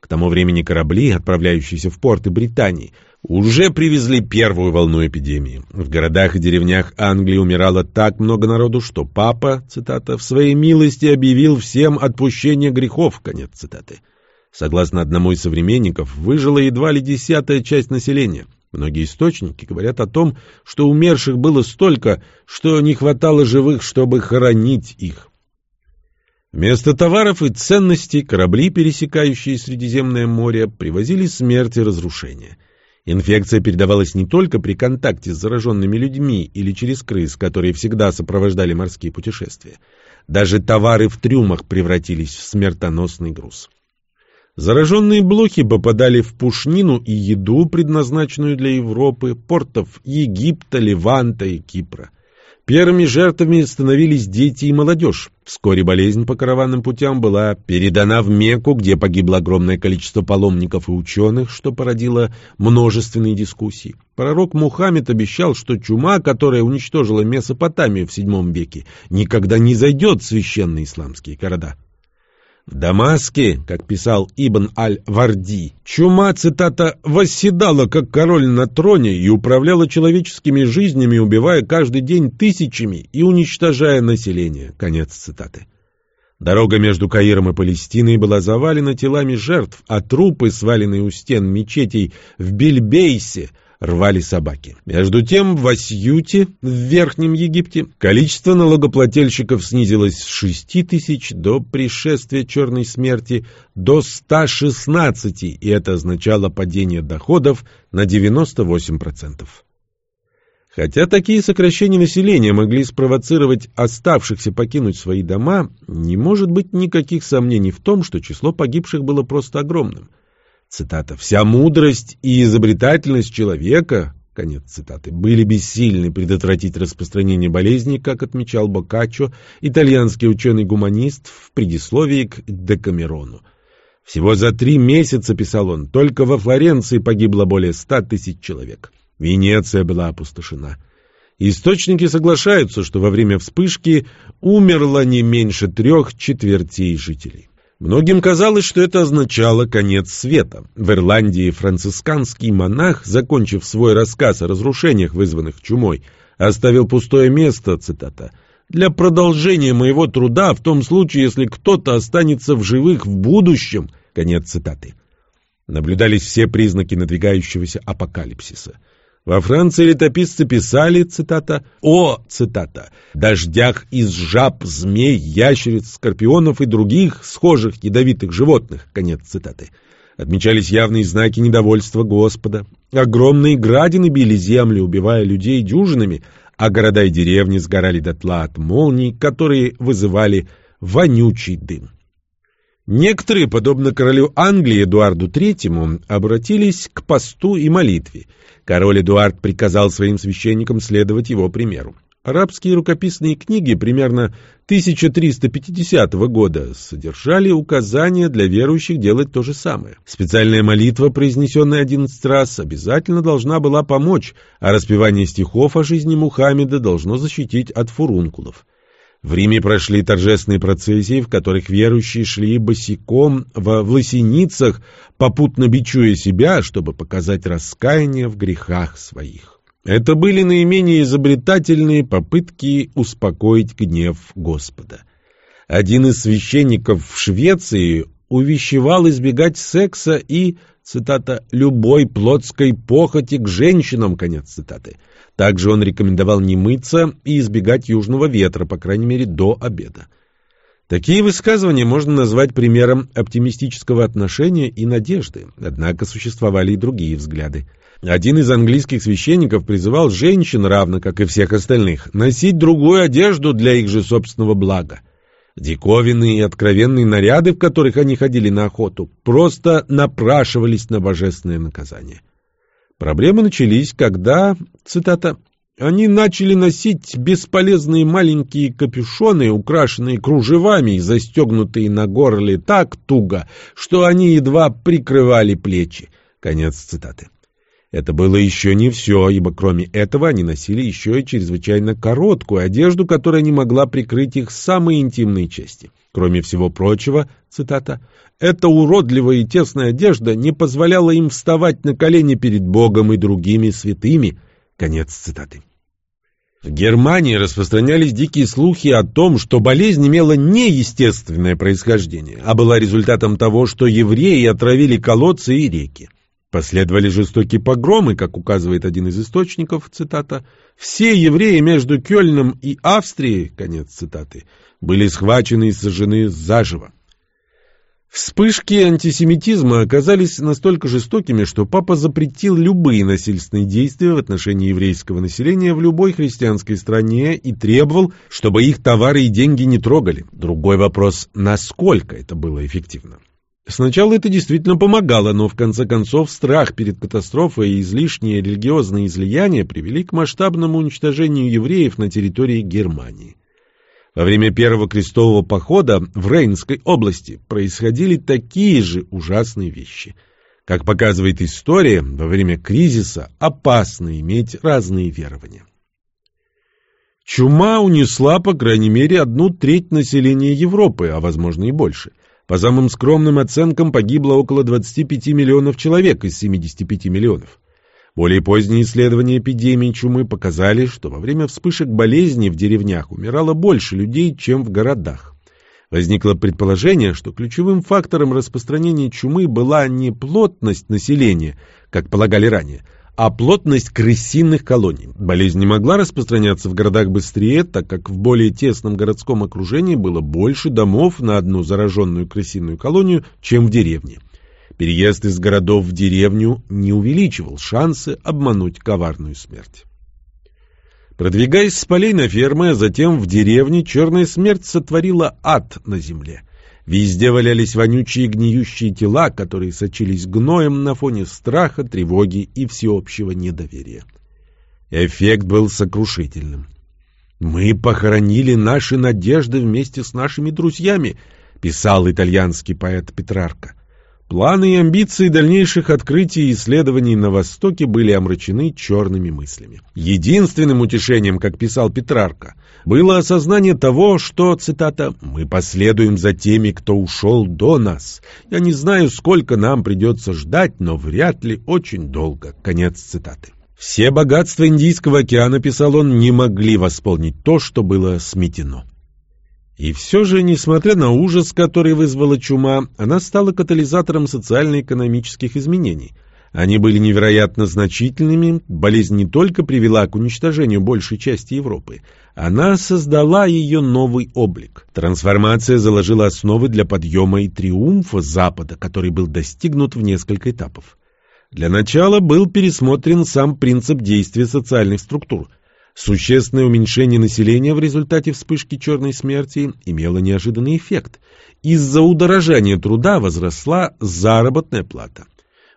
К тому времени корабли, отправляющиеся в порты Британии, уже привезли первую волну эпидемии. В городах и деревнях Англии умирало так много народу, что папа, цитата, «в своей милости объявил всем отпущение грехов», конец цитаты. Согласно одному из современников, выжила едва ли десятая часть населения. Многие источники говорят о том, что умерших было столько, что не хватало живых, чтобы хоронить их. Вместо товаров и ценностей корабли, пересекающие Средиземное море, привозили смерть и разрушение. Инфекция передавалась не только при контакте с зараженными людьми или через крыс, которые всегда сопровождали морские путешествия. Даже товары в трюмах превратились в смертоносный груз. Зараженные блохи попадали в пушнину и еду, предназначенную для Европы, портов Египта, Леванта и Кипра. Первыми жертвами становились дети и молодежь. Вскоре болезнь по караванным путям была передана в Мекку, где погибло огромное количество паломников и ученых, что породило множественные дискуссии. Пророк Мухаммед обещал, что чума, которая уничтожила Месопотамию в VII веке, никогда не зайдет в священные исламские города. В Дамаске, как писал Ибн аль-Варди, чума, цитата, «восседала как король на троне и управляла человеческими жизнями, убивая каждый день тысячами и уничтожая население». Конец цитаты. Дорога между Каиром и Палестиной была завалена телами жертв, а трупы, сваленные у стен мечетей в Бельбейсе – рвали собаки. Между тем, в Асьюте, в Верхнем Египте, количество налогоплательщиков снизилось с 6 тысяч до пришествия черной смерти до 116, и это означало падение доходов на 98%. Хотя такие сокращения населения могли спровоцировать оставшихся покинуть свои дома, не может быть никаких сомнений в том, что число погибших было просто огромным – Цитата. «Вся мудрость и изобретательность человека, конец цитаты, были бессильны предотвратить распространение болезни, как отмечал Боккаччо, итальянский ученый-гуманист в предисловии к Декамерону. Всего за три месяца, писал он, только во Флоренции погибло более ста тысяч человек. Венеция была опустошена. Источники соглашаются, что во время вспышки умерло не меньше трех четвертей жителей. Многим казалось, что это означало конец света. В Ирландии францисканский монах, закончив свой рассказ о разрушениях, вызванных чумой, оставил пустое место, цитата, «для продолжения моего труда в том случае, если кто-то останется в живых в будущем», конец цитаты. Наблюдались все признаки надвигающегося апокалипсиса. Во Франции летописцы писали, цитата, о, цитата, дождях из жаб, змей, ящериц, скорпионов и других схожих ядовитых животных, конец цитаты. Отмечались явные знаки недовольства Господа. Огромные градины били землю, убивая людей дюжинами, а города и деревни сгорали дотла от молний, которые вызывали вонючий дым. Некоторые, подобно королю Англии Эдуарду III, обратились к посту и молитве. Король Эдуард приказал своим священникам следовать его примеру. Арабские рукописные книги примерно 1350 года содержали указания для верующих делать то же самое. Специальная молитва, произнесенная 11 раз, обязательно должна была помочь, а распевание стихов о жизни Мухаммеда должно защитить от фурункулов. В Риме прошли торжественные процессии, в которых верующие шли босиком во власеницах, попутно бичуя себя, чтобы показать раскаяние в грехах своих. Это были наименее изобретательные попытки успокоить гнев Господа. Один из священников в Швеции увещевал избегать секса и, цитата, «любой плотской похоти к женщинам», конец цитаты – также он рекомендовал не мыться и избегать южного ветра, по крайней мере, до обеда. Такие высказывания можно назвать примером оптимистического отношения и надежды, однако существовали и другие взгляды. Один из английских священников призывал женщин, равно как и всех остальных, носить другую одежду для их же собственного блага. Диковинные и откровенные наряды, в которых они ходили на охоту, просто напрашивались на божественное наказание. Проблемы начались, когда, цитата, «они начали носить бесполезные маленькие капюшоны, украшенные кружевами и застегнутые на горле так туго, что они едва прикрывали плечи». Конец цитаты. Это было еще не все, ибо кроме этого они носили еще и чрезвычайно короткую одежду, которая не могла прикрыть их самые интимные части. Кроме всего прочего, цитата, «эта уродливая и тесная одежда не позволяла им вставать на колени перед Богом и другими святыми». Конец цитаты. В Германии распространялись дикие слухи о том, что болезнь имела неестественное происхождение, а была результатом того, что евреи отравили колодцы и реки. Последовали жестокие погромы, как указывает один из источников, цитата, «Все евреи между Кёльном и Австрией», конец цитаты, были схвачены и сожжены заживо. Вспышки антисемитизма оказались настолько жестокими, что папа запретил любые насильственные действия в отношении еврейского населения в любой христианской стране и требовал, чтобы их товары и деньги не трогали. Другой вопрос, насколько это было эффективно. Сначала это действительно помогало, но в конце концов страх перед катастрофой и излишние религиозные излияния привели к масштабному уничтожению евреев на территории Германии. Во время первого крестового похода в Рейнской области происходили такие же ужасные вещи. Как показывает история, во время кризиса опасно иметь разные верования. Чума унесла, по крайней мере, одну треть населения Европы, а возможно и больше – по самым скромным оценкам погибло около 25 миллионов человек из 75 миллионов. Более поздние исследования эпидемии чумы показали, что во время вспышек болезни в деревнях умирало больше людей, чем в городах. Возникло предположение, что ключевым фактором распространения чумы была не плотность населения, как полагали ранее, а плотность крысиных колоний. Болезнь не могла распространяться в городах быстрее, так как в более тесном городском окружении было больше домов на одну зараженную крысиную колонию, чем в деревне. Переезд из городов в деревню не увеличивал шансы обмануть коварную смерть. Продвигаясь с полей на фермы, а затем в деревне, черная смерть сотворила ад на земле – Везде валялись вонючие гниющие тела, которые сочились гноем на фоне страха, тревоги и всеобщего недоверия. Эффект был сокрушительным. «Мы похоронили наши надежды вместе с нашими друзьями», — писал итальянский поэт Петрарка. Планы и амбиции дальнейших открытий и исследований на Востоке были омрачены черными мыслями. Единственным утешением, как писал Петрарка, было осознание того, что, цитата, «мы последуем за теми, кто ушел до нас. Я не знаю, сколько нам придется ждать, но вряд ли очень долго». Конец цитаты. Все богатства Индийского океана, писал он, не могли восполнить то, что было сметено. И все же, несмотря на ужас, который вызвала чума, она стала катализатором социально-экономических изменений. Они были невероятно значительными, болезнь не только привела к уничтожению большей части Европы, она создала ее новый облик. Трансформация заложила основы для подъема и триумфа Запада, который был достигнут в несколько этапов. Для начала был пересмотрен сам принцип действия социальных структур – Существенное уменьшение населения в результате вспышки черной смерти имело неожиданный эффект. Из-за удорожания труда возросла заработная плата.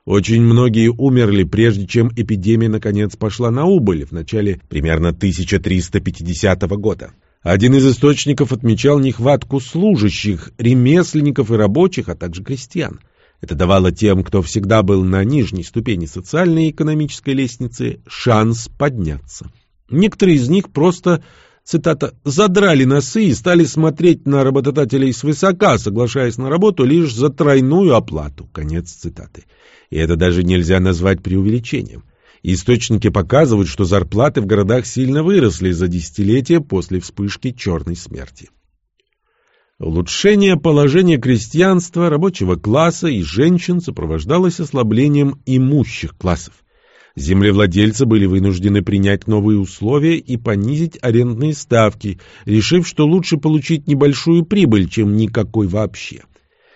Очень многие умерли, прежде чем эпидемия наконец пошла на убыль в начале примерно 1350 года. Один из источников отмечал нехватку служащих, ремесленников и рабочих, а также крестьян. Это давало тем, кто всегда был на нижней ступени социальной и экономической лестницы, шанс подняться. Некоторые из них просто, цитата, «задрали носы и стали смотреть на работодателей свысока, соглашаясь на работу лишь за тройную оплату». Конец цитаты. И это даже нельзя назвать преувеличением. Источники показывают, что зарплаты в городах сильно выросли за десятилетия после вспышки черной смерти. Улучшение положения крестьянства, рабочего класса и женщин сопровождалось ослаблением имущих классов. Землевладельцы были вынуждены принять новые условия и понизить арендные ставки, решив, что лучше получить небольшую прибыль, чем никакой вообще.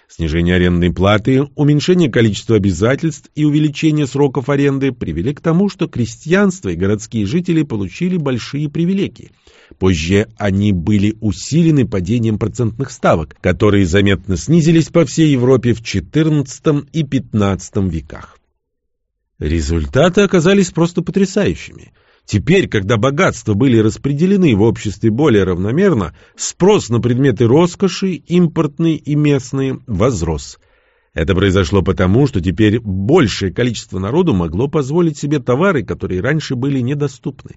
Снижение арендной платы, уменьшение количества обязательств и увеличение сроков аренды привели к тому, что крестьянство и городские жители получили большие привилегии. Позже они были усилены падением процентных ставок, которые заметно снизились по всей Европе в XIV и XV веках. Результаты оказались просто потрясающими. Теперь, когда богатства были распределены в обществе более равномерно, спрос на предметы роскоши, импортные и местные, возрос. Это произошло потому, что теперь большее количество народу могло позволить себе товары, которые раньше были недоступны.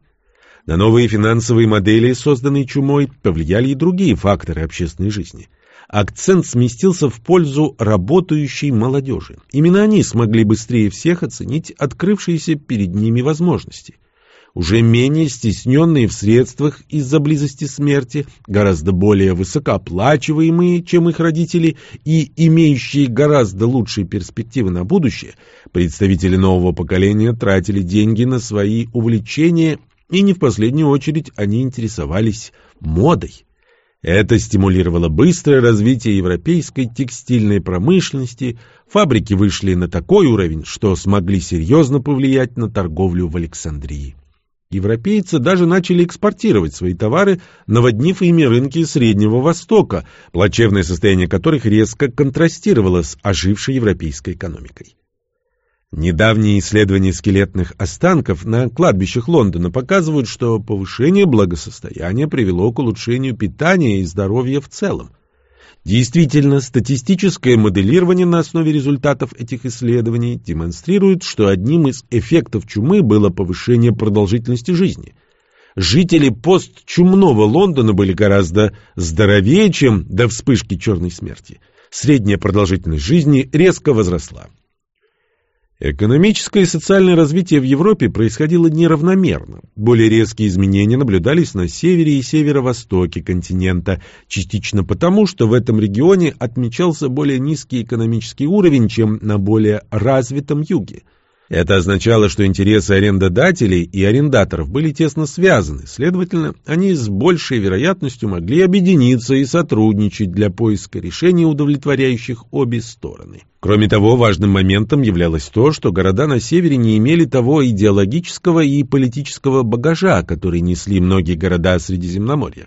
На новые финансовые модели, созданные чумой, повлияли и другие факторы общественной жизни – акцент сместился в пользу работающей молодежи. Именно они смогли быстрее всех оценить открывшиеся перед ними возможности. уже менее стесненные в средствах из-за близости смерти, гораздо более высокооплачиваемые, чем их родители, и имеющие гораздо лучшие перспективы на будущее, представители нового поколения тратили деньги на свои увлечения, и не в последнюю очередь они интересовались модой. Это стимулировало быстрое развитие европейской текстильной промышленности, фабрики вышли на такой уровень, что смогли серьезно повлиять на торговлю в Александрии. Европейцы даже начали экспортировать свои товары, наводнив ими рынки Среднего Востока, плачевное состояние которых резко контрастировало с ожившей европейской экономикой. Недавние исследования скелетных останков на кладбищах Лондона показывают, что повышение благосостояния привело к улучшению питания и здоровья в целом. Действительно, статистическое моделирование на основе результатов этих исследований демонстрирует, что одним из эффектов чумы было повышение продолжительности жизни. Жители постчумного Лондона были гораздо здоровее, чем до вспышки черной смерти. Средняя продолжительность жизни резко возросла. Экономическое и социальное развитие в Европе происходило неравномерно. Более резкие изменения наблюдались на севере и северо-востоке континента, частично потому, что в этом регионе отмечался более низкий экономический уровень, чем на более развитом юге. Это означало, что интересы арендодателей и арендаторов были тесно связаны, следовательно, они с большей вероятностью могли объединиться и сотрудничать для поиска решений, удовлетворяющих обе стороны. Кроме того, важным моментом являлось то, что города на севере не имели того идеологического и политического багажа, который несли многие города Средиземноморья.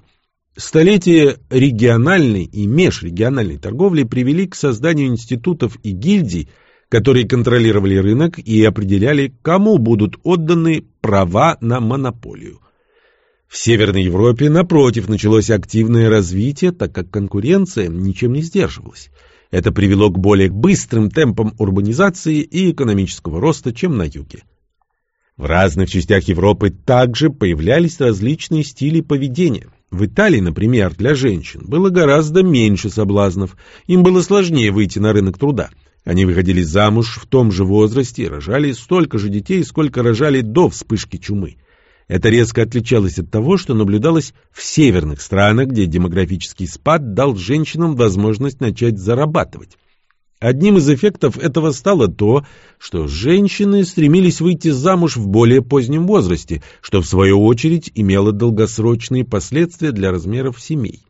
Столетия региональной и межрегиональной торговли привели к созданию институтов и гильдий, которые контролировали рынок и определяли, кому будут отданы права на монополию. В Северной Европе, напротив, началось активное развитие, так как конкуренция ничем не сдерживалась. Это привело к более быстрым темпам урбанизации и экономического роста, чем на юге. В разных частях Европы также появлялись различные стили поведения. В Италии, например, для женщин было гораздо меньше соблазнов, им было сложнее выйти на рынок труда – они выходили замуж в том же возрасте и рожали столько же детей, сколько рожали до вспышки чумы. Это резко отличалось от того, что наблюдалось в северных странах, где демографический спад дал женщинам возможность начать зарабатывать. Одним из эффектов этого стало то, что женщины стремились выйти замуж в более позднем возрасте, что в свою очередь имело долгосрочные последствия для размеров семей.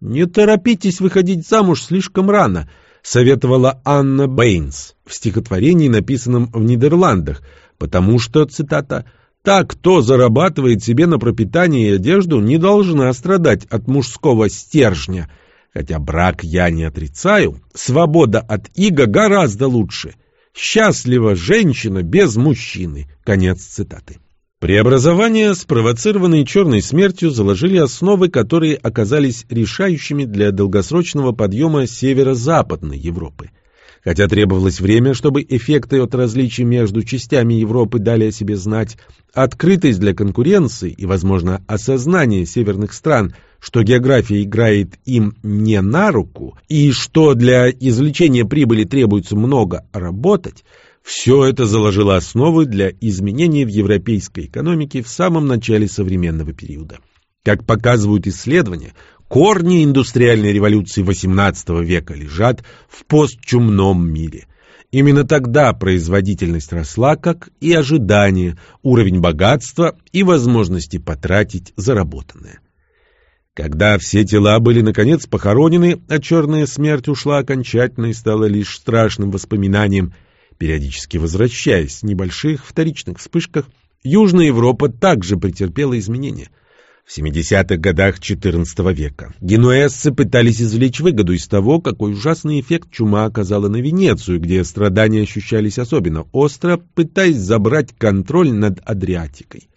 Не торопитесь выходить замуж слишком рано – советовала Анна Бэйнс в стихотворении, написанном в Нидерландах, потому что, цитата, «та, кто зарабатывает себе на пропитание и одежду, не должна страдать от мужского стержня. Хотя брак я не отрицаю, свобода от иго гораздо лучше. Счастлива женщина без мужчины». Конец цитаты. Преобразования, спровоцированные черной смертью, заложили основы, которые оказались решающими для долгосрочного подъема северо-западной Европы. Хотя требовалось время, чтобы эффекты от различий между частями Европы дали о себе знать, открытость для конкуренции и, возможно, осознание северных стран, что география играет им не на руку и что для извлечения прибыли требуется много работать – все это заложило основы для изменений в европейской экономике в самом начале современного периода. Как показывают исследования, корни индустриальной революции XVIII века лежат в постчумном мире. Именно тогда производительность росла, как и ожидание, уровень богатства и возможности потратить заработанное. Когда все тела были наконец похоронены, а черная смерть ушла окончательно и стала лишь страшным воспоминанием – Периодически возвращаясь в небольших вторичных вспышках, Южная Европа также претерпела изменения. В 70-х годах XIV века генуэзцы пытались извлечь выгоду из того, какой ужасный эффект чума оказала на Венецию, где страдания ощущались особенно остро, пытаясь забрать контроль над Адриатикой.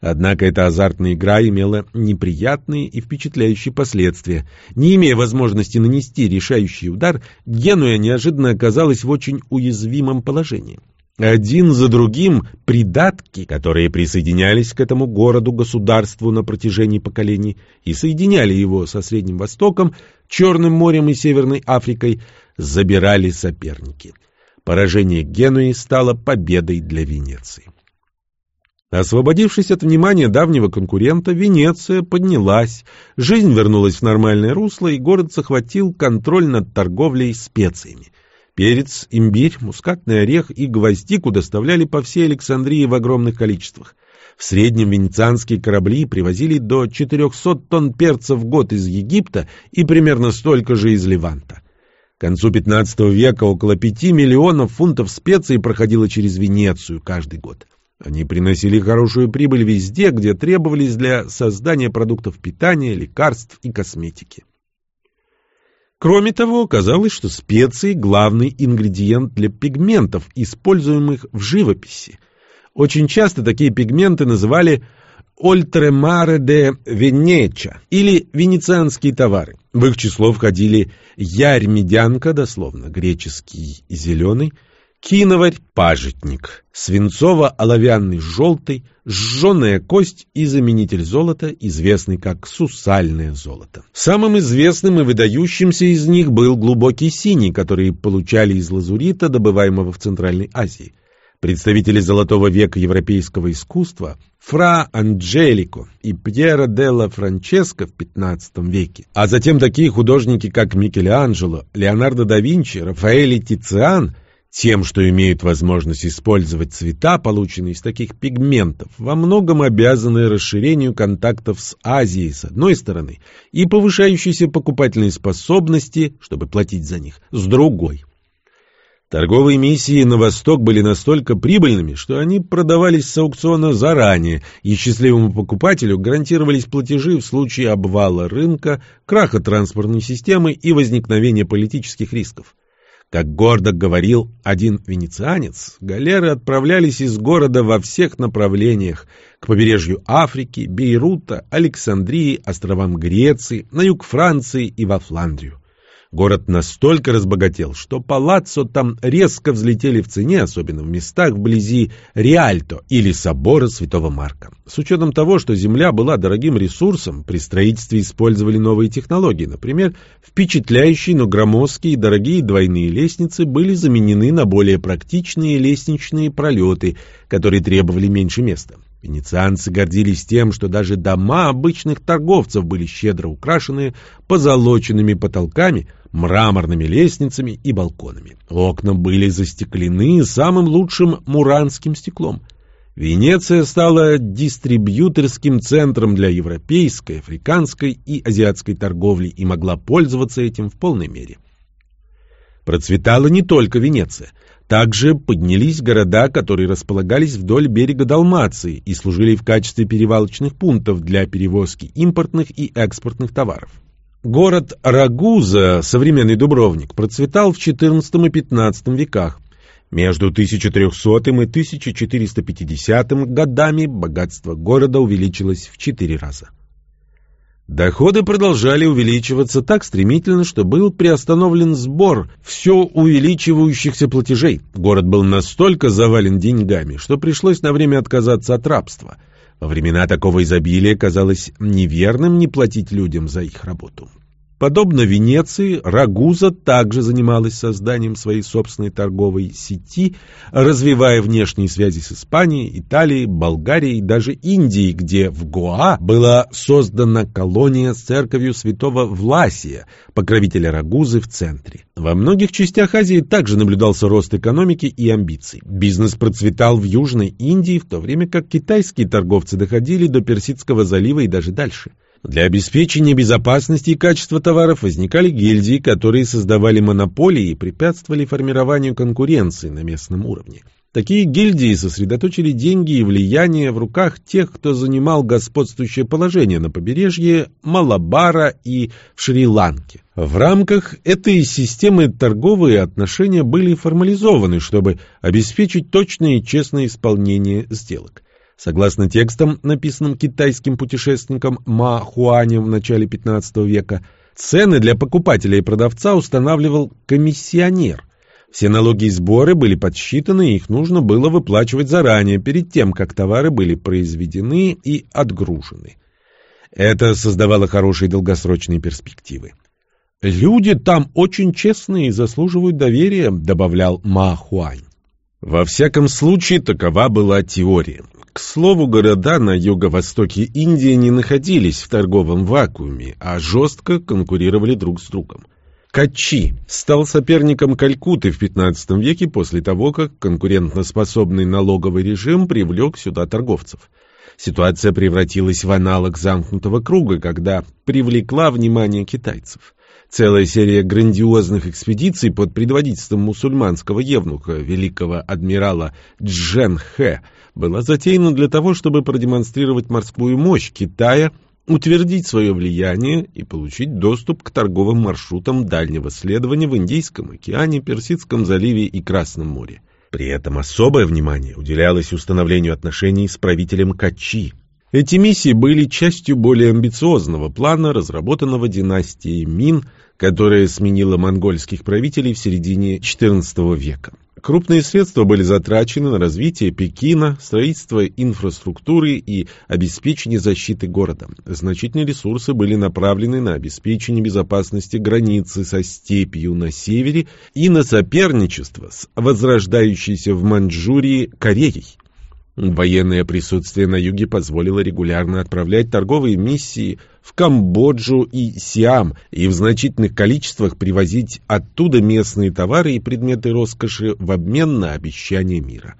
Однако эта азартная игра имела неприятные и впечатляющие последствия. Не имея возможности нанести решающий удар, Генуя неожиданно оказалась в очень уязвимом положении. Один за другим придатки, которые присоединялись к этому городу-государству на протяжении поколений и соединяли его со Средним Востоком, Черным морем и Северной Африкой, забирали соперники. Поражение Генуи стало победой для Венеции. Освободившись от внимания давнего конкурента, Венеция поднялась, жизнь вернулась в нормальное русло, и город захватил контроль над торговлей специями. Перец, имбирь, мускатный орех и гвоздику доставляли по всей Александрии в огромных количествах. В среднем венецианские корабли привозили до 400 тонн перца в год из Египта и примерно столько же из Леванта. К концу XV века около 5 миллионов фунтов специй проходило через Венецию каждый год. Они приносили хорошую прибыль везде, где требовались для создания продуктов питания, лекарств и косметики. Кроме того, оказалось, что специи – главный ингредиент для пигментов, используемых в живописи. Очень часто такие пигменты называли «ольтремаре де Венеча» или «венецианские товары». В их число входили ярь-медянка, дословно греческий зеленый, киноварь-пажитник, свинцово-оловянный желтый, сжженная кость и заменитель золота, известный как сусальное золото. Самым известным и выдающимся из них был глубокий синий, который получали из лазурита, добываемого в Центральной Азии. Представители золотого века европейского искусства Фра Анджелико и Пьеро делла Франческо в XV веке, а затем такие художники, как Микеланджело, Леонардо да Винчи, Рафаэль и Тициан – тем, что имеют возможность использовать цвета, полученные из таких пигментов, во многом обязаны расширению контактов с Азией с одной стороны и повышающейся покупательной способности, чтобы платить за них, с другой. Торговые миссии на восток были настолько прибыльными, что они продавались с аукциона заранее, и счастливому покупателю гарантировались платежи в случае обвала рынка, краха транспортной системы и возникновения политических рисков. Как гордо говорил один венецианец, галеры отправлялись из города во всех направлениях к побережью Африки, Бейрута, Александрии, островам Греции, на юг Франции и во Фландрию. Город настолько разбогател, что палаццо там резко взлетели в цене, особенно в местах вблизи Риальто или собора Святого Марка. С учетом того, что земля была дорогим ресурсом, при строительстве использовали новые технологии. Например, впечатляющие, но громоздкие и дорогие двойные лестницы были заменены на более практичные лестничные пролеты, которые требовали меньше места. Венецианцы гордились тем, что даже дома обычных торговцев были щедро украшены позолоченными потолками, мраморными лестницами и балконами. Окна были застеклены самым лучшим муранским стеклом. Венеция стала дистрибьюторским центром для европейской, африканской и азиатской торговли и могла пользоваться этим в полной мере. Процветала не только Венеция. Также поднялись города, которые располагались вдоль берега Далмации и служили в качестве перевалочных пунктов для перевозки импортных и экспортных товаров. Город Рагуза, современный Дубровник, процветал в XIV и XV веках. Между 1300 и 1450 годами богатство города увеличилось в четыре раза. Доходы продолжали увеличиваться так стремительно, что был приостановлен сбор все увеличивающихся платежей. Город был настолько завален деньгами, что пришлось на время отказаться от рабства. Во времена такого изобилия казалось неверным не платить людям за их работу. Подобно Венеции, Рагуза также занималась созданием своей собственной торговой сети, развивая внешние связи с Испанией, Италией, Болгарией и даже Индией, где в Гоа была создана колония с церковью святого Власия, покровителя Рагузы в центре. Во многих частях Азии также наблюдался рост экономики и амбиций. Бизнес процветал в Южной Индии, в то время как китайские торговцы доходили до Персидского залива и даже дальше. Для обеспечения безопасности и качества товаров возникали гильдии, которые создавали монополии и препятствовали формированию конкуренции на местном уровне. Такие гильдии сосредоточили деньги и влияние в руках тех, кто занимал господствующее положение на побережье Малабара и в Шри-Ланке. В рамках этой системы торговые отношения были формализованы, чтобы обеспечить точное и честное исполнение сделок. Согласно текстам, написанным китайским путешественником Ма Хуанем в начале 15 века, цены для покупателя и продавца устанавливал комиссионер. Все налоги и сборы были подсчитаны, и их нужно было выплачивать заранее, перед тем, как товары были произведены и отгружены. Это создавало хорошие долгосрочные перспективы. «Люди там очень честные и заслуживают доверия», — добавлял Ма Хуань. Во всяком случае, такова была теория. К слову, города на юго-востоке Индии не находились в торговом вакууме, а жестко конкурировали друг с другом. Качи стал соперником Калькутты в XV веке после того, как конкурентоспособный налоговый режим привлек сюда торговцев. Ситуация превратилась в аналог замкнутого круга, когда привлекла внимание китайцев. Целая серия грандиозных экспедиций под предводительством мусульманского евнуха, великого адмирала Джен Хэ, была затеяна для того, чтобы продемонстрировать морскую мощь Китая – утвердить свое влияние и получить доступ к торговым маршрутам дальнего следования в Индийском океане, Персидском заливе и Красном море. При этом особое внимание уделялось установлению отношений с правителем Качи. Эти миссии были частью более амбициозного плана, разработанного династией Мин, которая сменила монгольских правителей в середине XIV века. Крупные средства были затрачены на развитие Пекина, строительство инфраструктуры и обеспечение защиты города. Значительные ресурсы были направлены на обеспечение безопасности границы со степью на севере и на соперничество с возрождающейся в Маньчжурии Кореей. Военное присутствие на юге позволило регулярно отправлять торговые миссии в Камбоджу и Сиам и в значительных количествах привозить оттуда местные товары и предметы роскоши в обмен на обещание мира.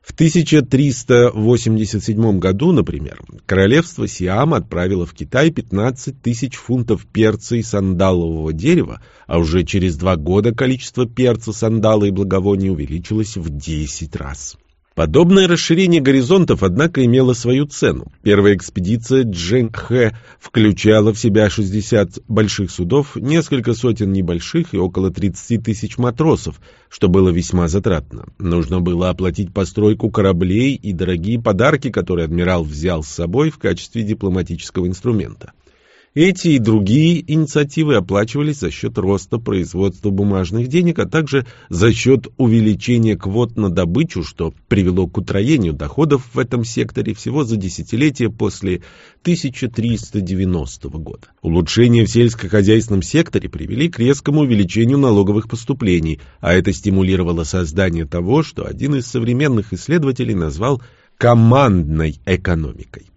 В 1387 году, например, королевство Сиам отправило в Китай 15 тысяч фунтов перца и сандалового дерева, а уже через два года количество перца, сандала и благовоний увеличилось в 10 раз. Подобное расширение горизонтов, однако, имело свою цену. Первая экспедиция Джен Хэ включала в себя 60 больших судов, несколько сотен небольших и около 30 тысяч матросов, что было весьма затратно. Нужно было оплатить постройку кораблей и дорогие подарки, которые адмирал взял с собой в качестве дипломатического инструмента. Эти и другие инициативы оплачивались за счет роста производства бумажных денег, а также за счет увеличения квот на добычу, что привело к утроению доходов в этом секторе всего за десятилетие после 1390 года. Улучшения в сельскохозяйственном секторе привели к резкому увеличению налоговых поступлений, а это стимулировало создание того, что один из современных исследователей назвал командной экономикой.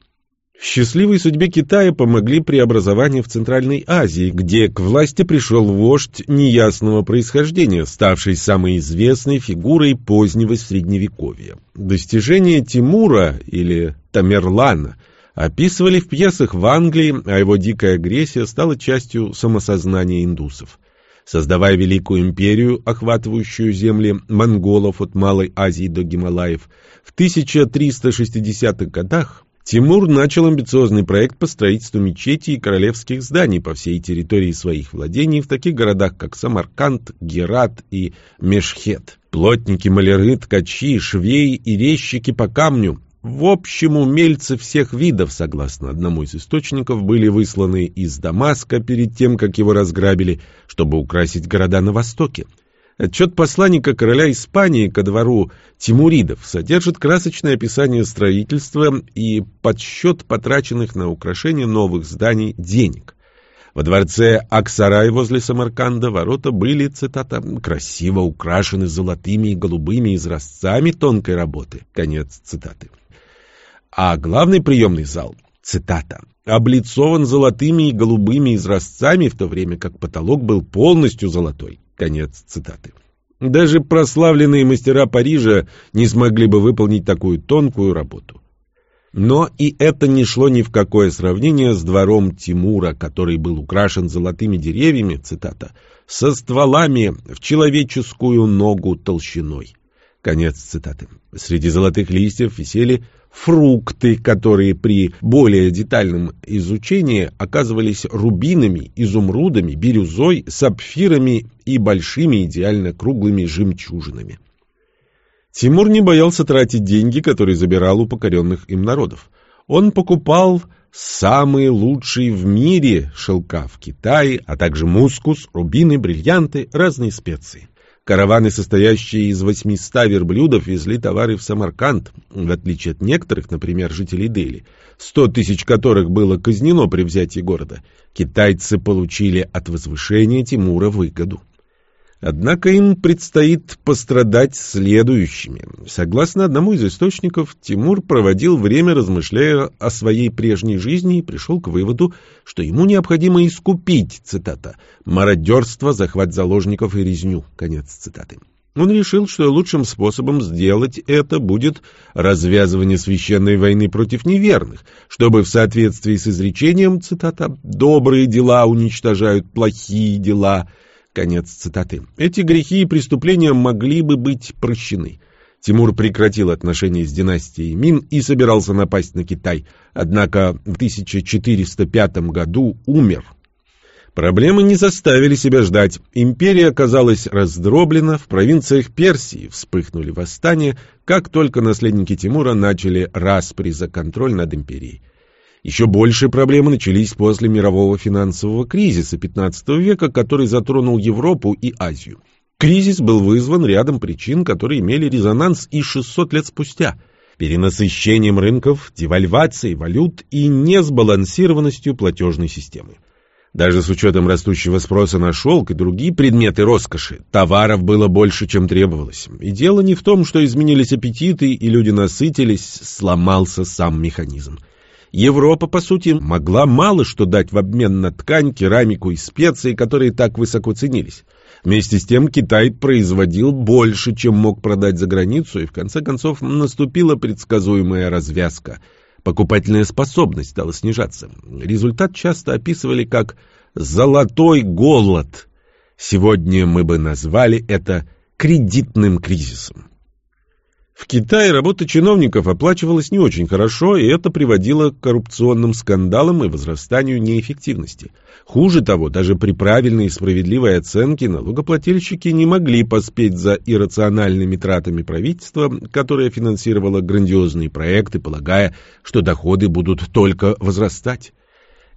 Счастливой судьбе Китая помогли преобразования в Центральной Азии, где к власти пришел вождь неясного происхождения, ставший самой известной фигурой позднего Средневековья. Достижения Тимура или Тамерлана описывали в пьесах в Англии, а его дикая агрессия стала частью самосознания индусов. Создавая великую империю, охватывающую земли монголов от Малой Азии до Гималаев, в 1360-х годах Тимур начал амбициозный проект по строительству мечетей и королевских зданий по всей территории своих владений в таких городах, как Самарканд, Герат и Мешхет. Плотники, маляры, ткачи, швеи и резчики по камню в общем, умельцы всех видов, согласно одному из источников, были высланы из Дамаска перед тем, как его разграбили, чтобы украсить города на востоке. Отчет посланника короля Испании ко двору Тимуридов содержит красочное описание строительства и подсчет потраченных на украшение новых зданий денег. Во дворце Аксарай возле Самарканда ворота были, цитата, «красиво украшены золотыми и голубыми изразцами тонкой работы». Конец цитаты. А главный приемный зал, цитата, облицован золотыми и голубыми изразцами, в то время как потолок был полностью золотой. Конец цитаты. Даже прославленные мастера Парижа не смогли бы выполнить такую тонкую работу. Но и это не шло ни в какое сравнение с двором Тимура, который был украшен золотыми деревьями, цитата, со стволами в человеческую ногу толщиной. Конец цитаты. Среди золотых листьев висели фрукты, которые при более детальном изучении оказывались рубинами, изумрудами, бирюзой, сапфирами и большими идеально круглыми жемчужинами. Тимур не боялся тратить деньги, которые забирал у покоренных им народов. Он покупал самые лучшие в мире шелка в Китае, а также мускус, рубины, бриллианты, разные специи. Караваны, состоящие из 800 верблюдов, везли товары в Самарканд, в отличие от некоторых, например, жителей Дели, 100 тысяч которых было казнено при взятии города. Китайцы получили от возвышения Тимура выгоду. Однако им предстоит пострадать следующими. Согласно одному из источников, Тимур проводил время, размышляя о своей прежней жизни, и пришел к выводу, что ему необходимо искупить, цитата, «мародерство, захват заложников и резню», конец цитаты. Он решил, что лучшим способом сделать это будет развязывание священной войны против неверных, чтобы в соответствии с изречением, цитата, «добрые дела уничтожают плохие дела», Конец цитаты. Эти грехи и преступления могли бы быть прощены. Тимур прекратил отношения с династией Мин и собирался напасть на Китай, однако в 1405 году умер. Проблемы не заставили себя ждать. Империя оказалась раздроблена, в провинциях Персии вспыхнули восстания, как только наследники Тимура начали распри за контроль над империей. Еще большие проблемы начались после мирового финансового кризиса XV века, который затронул Европу и Азию. Кризис был вызван рядом причин, которые имели резонанс и 600 лет спустя – перенасыщением рынков, девальвацией валют и несбалансированностью платежной системы. Даже с учетом растущего спроса на шелк и другие предметы роскоши, товаров было больше, чем требовалось. И дело не в том, что изменились аппетиты и люди насытились, сломался сам механизм. Европа, по сути, могла мало что дать в обмен на ткань, керамику и специи, которые так высоко ценились. Вместе с тем Китай производил больше, чем мог продать за границу, и в конце концов наступила предсказуемая развязка. Покупательная способность стала снижаться. Результат часто описывали как «золотой голод». Сегодня мы бы назвали это кредитным кризисом. В Китае работа чиновников оплачивалась не очень хорошо, и это приводило к коррупционным скандалам и возрастанию неэффективности. Хуже того, даже при правильной и справедливой оценке налогоплательщики не могли поспеть за иррациональными тратами правительства, которое финансировало грандиозные проекты, полагая, что доходы будут только возрастать.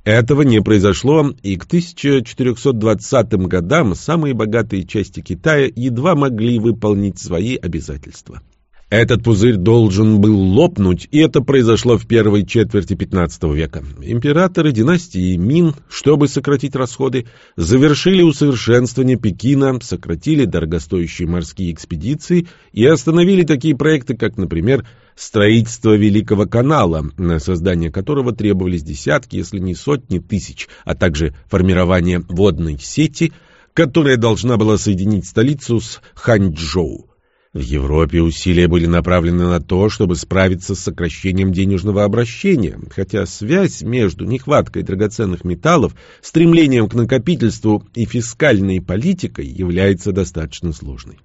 Этого не произошло, и к 1420 годам самые богатые части Китая едва могли выполнить свои обязательства. Этот пузырь должен был лопнуть, и это произошло в первой четверти XV века. Императоры династии Мин, чтобы сократить расходы, завершили усовершенствование Пекина, сократили дорогостоящие морские экспедиции и остановили такие проекты, как, например, строительство Великого канала, на создание которого требовались десятки, если не сотни тысяч, а также формирование водной сети, которая должна была соединить столицу с Ханчжоу. В Европе усилия были направлены на то, чтобы справиться с сокращением денежного обращения, хотя связь между нехваткой драгоценных металлов, стремлением к накопительству и фискальной политикой является достаточно сложной.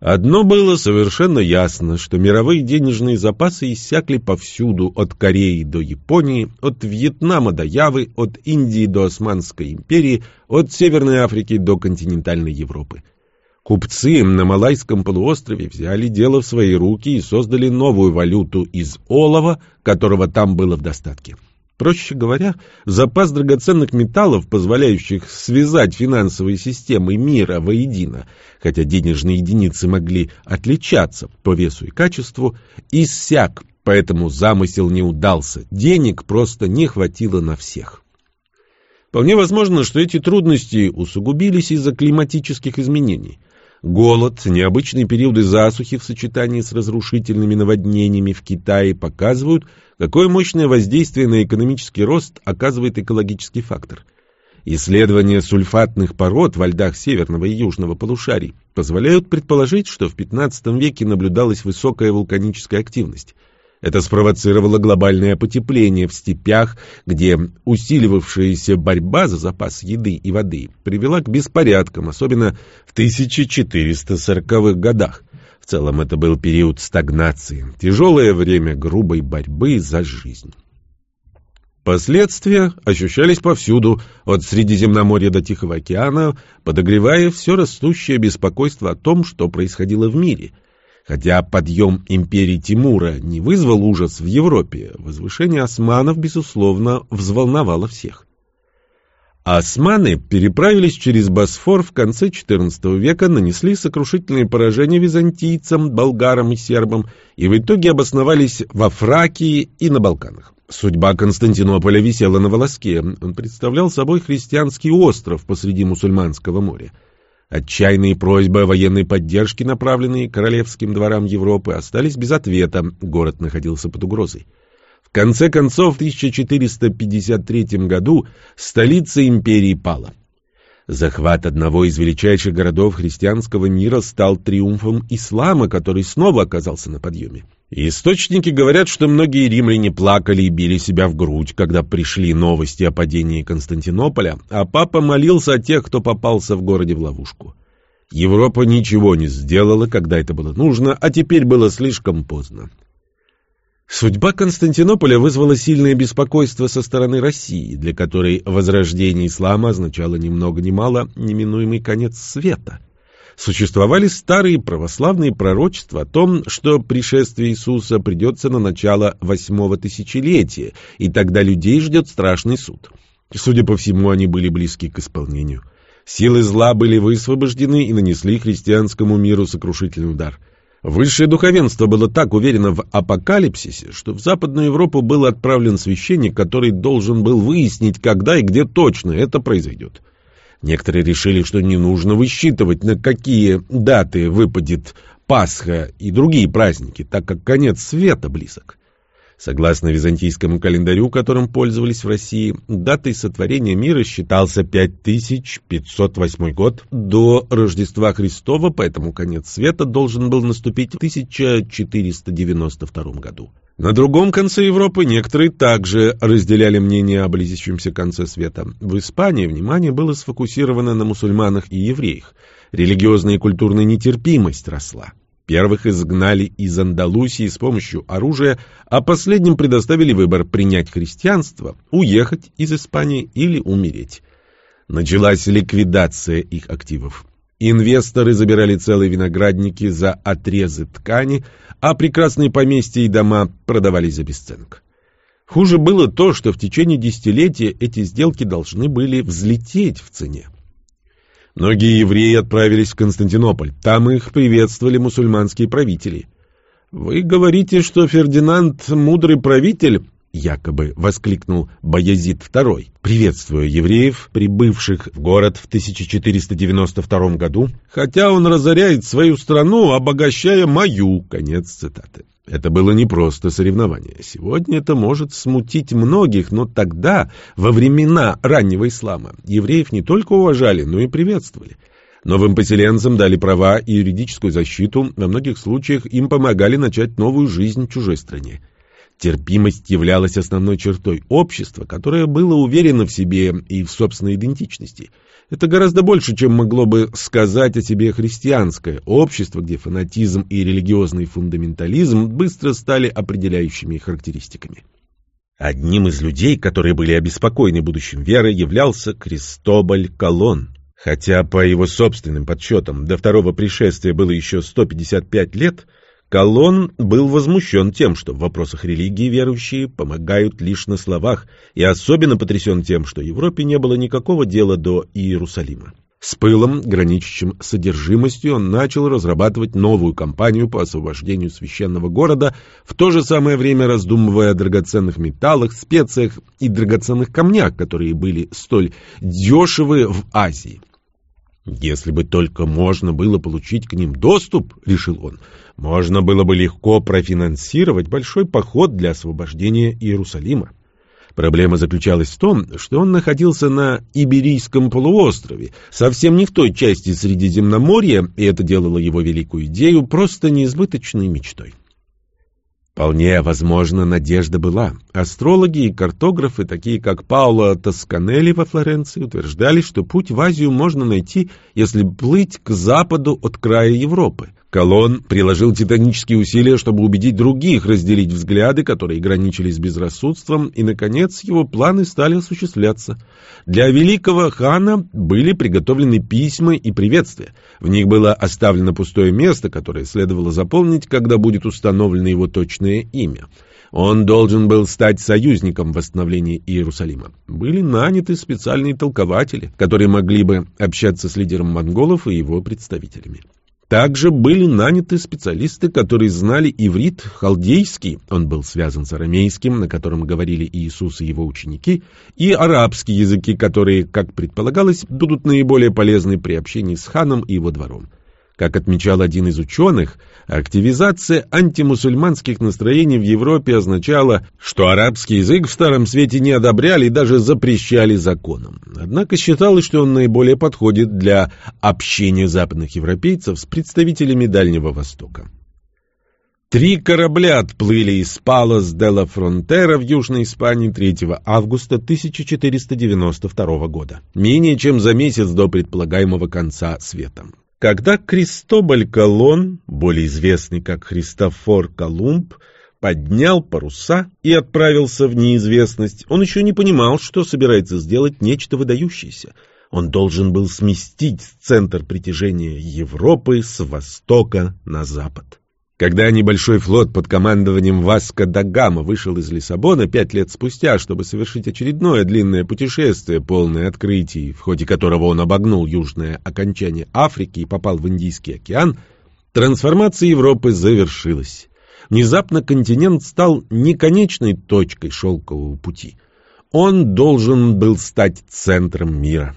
Одно было совершенно ясно, что мировые денежные запасы иссякли повсюду, от Кореи до Японии, от Вьетнама до Явы, от Индии до Османской империи, от Северной Африки до континентальной Европы. Купцы на Малайском полуострове взяли дело в свои руки и создали новую валюту из олова, которого там было в достатке. Проще говоря, запас драгоценных металлов, позволяющих связать финансовые системы мира воедино, хотя денежные единицы могли отличаться по весу и качеству, иссяк, поэтому замысел не удался, денег просто не хватило на всех. Вполне возможно, что эти трудности усугубились из-за климатических изменений – Голод, необычные периоды засухи в сочетании с разрушительными наводнениями в Китае показывают, какое мощное воздействие на экономический рост оказывает экологический фактор. Исследования сульфатных пород во льдах северного и южного полушарий позволяют предположить, что в XV веке наблюдалась высокая вулканическая активность – это спровоцировало глобальное потепление в степях, где усиливавшаяся борьба за запас еды и воды привела к беспорядкам, особенно в 1440-х годах. В целом это был период стагнации, тяжелое время грубой борьбы за жизнь. Последствия ощущались повсюду, от Средиземноморья до Тихого океана, подогревая все растущее беспокойство о том, что происходило в мире – Хотя подъем империи Тимура не вызвал ужас в Европе, возвышение османов, безусловно, взволновало всех. Османы переправились через Босфор в конце XIV века, нанесли сокрушительные поражения византийцам, болгарам и сербам и в итоге обосновались во Фракии и на Балканах. Судьба Константинополя висела на волоске. Он представлял собой христианский остров посреди мусульманского моря. Отчаянные просьбы о военной поддержке, направленные королевским дворам Европы, остались без ответа, город находился под угрозой. В конце концов, в 1453 году столица империи пала. Захват одного из величайших городов христианского мира стал триумфом ислама, который снова оказался на подъеме. Источники говорят, что многие римляне плакали и били себя в грудь, когда пришли новости о падении Константинополя, а папа молился о тех, кто попался в городе в ловушку. Европа ничего не сделала, когда это было нужно, а теперь было слишком поздно. Судьба Константинополя вызвала сильное беспокойство со стороны России, для которой возрождение ислама означало ни много ни мало неминуемый конец света. Существовали старые православные пророчества о том, что пришествие Иисуса придется на начало восьмого тысячелетия, и тогда людей ждет страшный суд. Судя по всему, они были близки к исполнению. Силы зла были высвобождены и нанесли христианскому миру сокрушительный удар – Высшее духовенство было так уверено в апокалипсисе, что в Западную Европу был отправлен священник, который должен был выяснить, когда и где точно это произойдет. Некоторые решили, что не нужно высчитывать, на какие даты выпадет Пасха и другие праздники, так как конец света близок. Согласно византийскому календарю, которым пользовались в России, датой сотворения мира считался 5508 год до Рождества Христова, поэтому конец света должен был наступить в 1492 году. На другом конце Европы некоторые также разделяли мнение о близящемся конце света. В Испании внимание было сфокусировано на мусульманах и евреях. Религиозная и культурная нетерпимость росла. Первых изгнали из Андалусии с помощью оружия, а последним предоставили выбор принять христианство, уехать из Испании или умереть. Началась ликвидация их активов. Инвесторы забирали целые виноградники за отрезы ткани, а прекрасные поместья и дома продавались за бесценок. Хуже было то, что в течение десятилетия эти сделки должны были взлететь в цене. Многие евреи отправились в Константинополь. Там их приветствовали мусульманские правители. «Вы говорите, что Фердинанд — мудрый правитель?» — якобы воскликнул Баязид II, приветствуя евреев, прибывших в город в 1492 году, хотя он разоряет свою страну, обогащая мою. Конец цитаты. Это было не просто соревнование. Сегодня это может смутить многих, но тогда, во времена раннего ислама, евреев не только уважали, но и приветствовали. Новым поселенцам дали права и юридическую защиту, во многих случаях им помогали начать новую жизнь в чужой стране. Терпимость являлась основной чертой общества, которое было уверено в себе и в собственной идентичности – это гораздо больше, чем могло бы сказать о себе христианское общество, где фанатизм и религиозный фундаментализм быстро стали определяющими характеристиками. Одним из людей, которые были обеспокоены будущим веры, являлся Кристобаль Колон. Хотя, по его собственным подсчетам, до второго пришествия было еще 155 лет – Колон был возмущен тем, что в вопросах религии верующие помогают лишь на словах, и особенно потрясен тем, что Европе не было никакого дела до Иерусалима. С пылом, граничащим содержимостью, он начал разрабатывать новую кампанию по освобождению священного города, в то же самое время раздумывая о драгоценных металлах, специях и драгоценных камнях, которые были столь дешевы в Азии. «Если бы только можно было получить к ним доступ, — решил он, — можно было бы легко профинансировать большой поход для освобождения Иерусалима. Проблема заключалась в том, что он находился на Иберийском полуострове, совсем не в той части Средиземноморья, и это делало его великую идею просто неизбыточной мечтой. Вполне возможно, надежда была. Астрологи и картографы, такие как Пауло Тосканелли во Флоренции, утверждали, что путь в Азию можно найти, если плыть к западу от края Европы. Колон приложил титанические усилия, чтобы убедить других разделить взгляды, которые граничили с безрассудством, и, наконец, его планы стали осуществляться. Для великого хана были приготовлены письма и приветствия. В них было оставлено пустое место, которое следовало заполнить, когда будет установлено его точное имя. Он должен был стать союзником в восстановлении Иерусалима. Были наняты специальные толкователи, которые могли бы общаться с лидером монголов и его представителями. Также были наняты специалисты, которые знали иврит, халдейский, он был связан с арамейским, на котором говорили Иисус и его ученики, и арабские языки, которые, как предполагалось, будут наиболее полезны при общении с ханом и его двором. Как отмечал один из ученых, активизация антимусульманских настроений в Европе означала, что арабский язык в Старом Свете не одобряли и даже запрещали законом. Однако считалось, что он наиболее подходит для общения западных европейцев с представителями Дальнего Востока. Три корабля отплыли из Палос де ла Фронтера в Южной Испании 3 августа 1492 года, менее чем за месяц до предполагаемого конца света. Когда Кристобаль Колон, более известный как Христофор Колумб, поднял паруса и отправился в неизвестность, он еще не понимал, что собирается сделать нечто выдающееся. Он должен был сместить центр притяжения Европы с востока на запад. Когда небольшой флот под командованием Васко да Гама вышел из Лиссабона пять лет спустя, чтобы совершить очередное длинное путешествие, полное открытий, в ходе которого он обогнул южное окончание Африки и попал в Индийский океан, трансформация Европы завершилась. Внезапно континент стал не конечной точкой шелкового пути. Он должен был стать центром мира.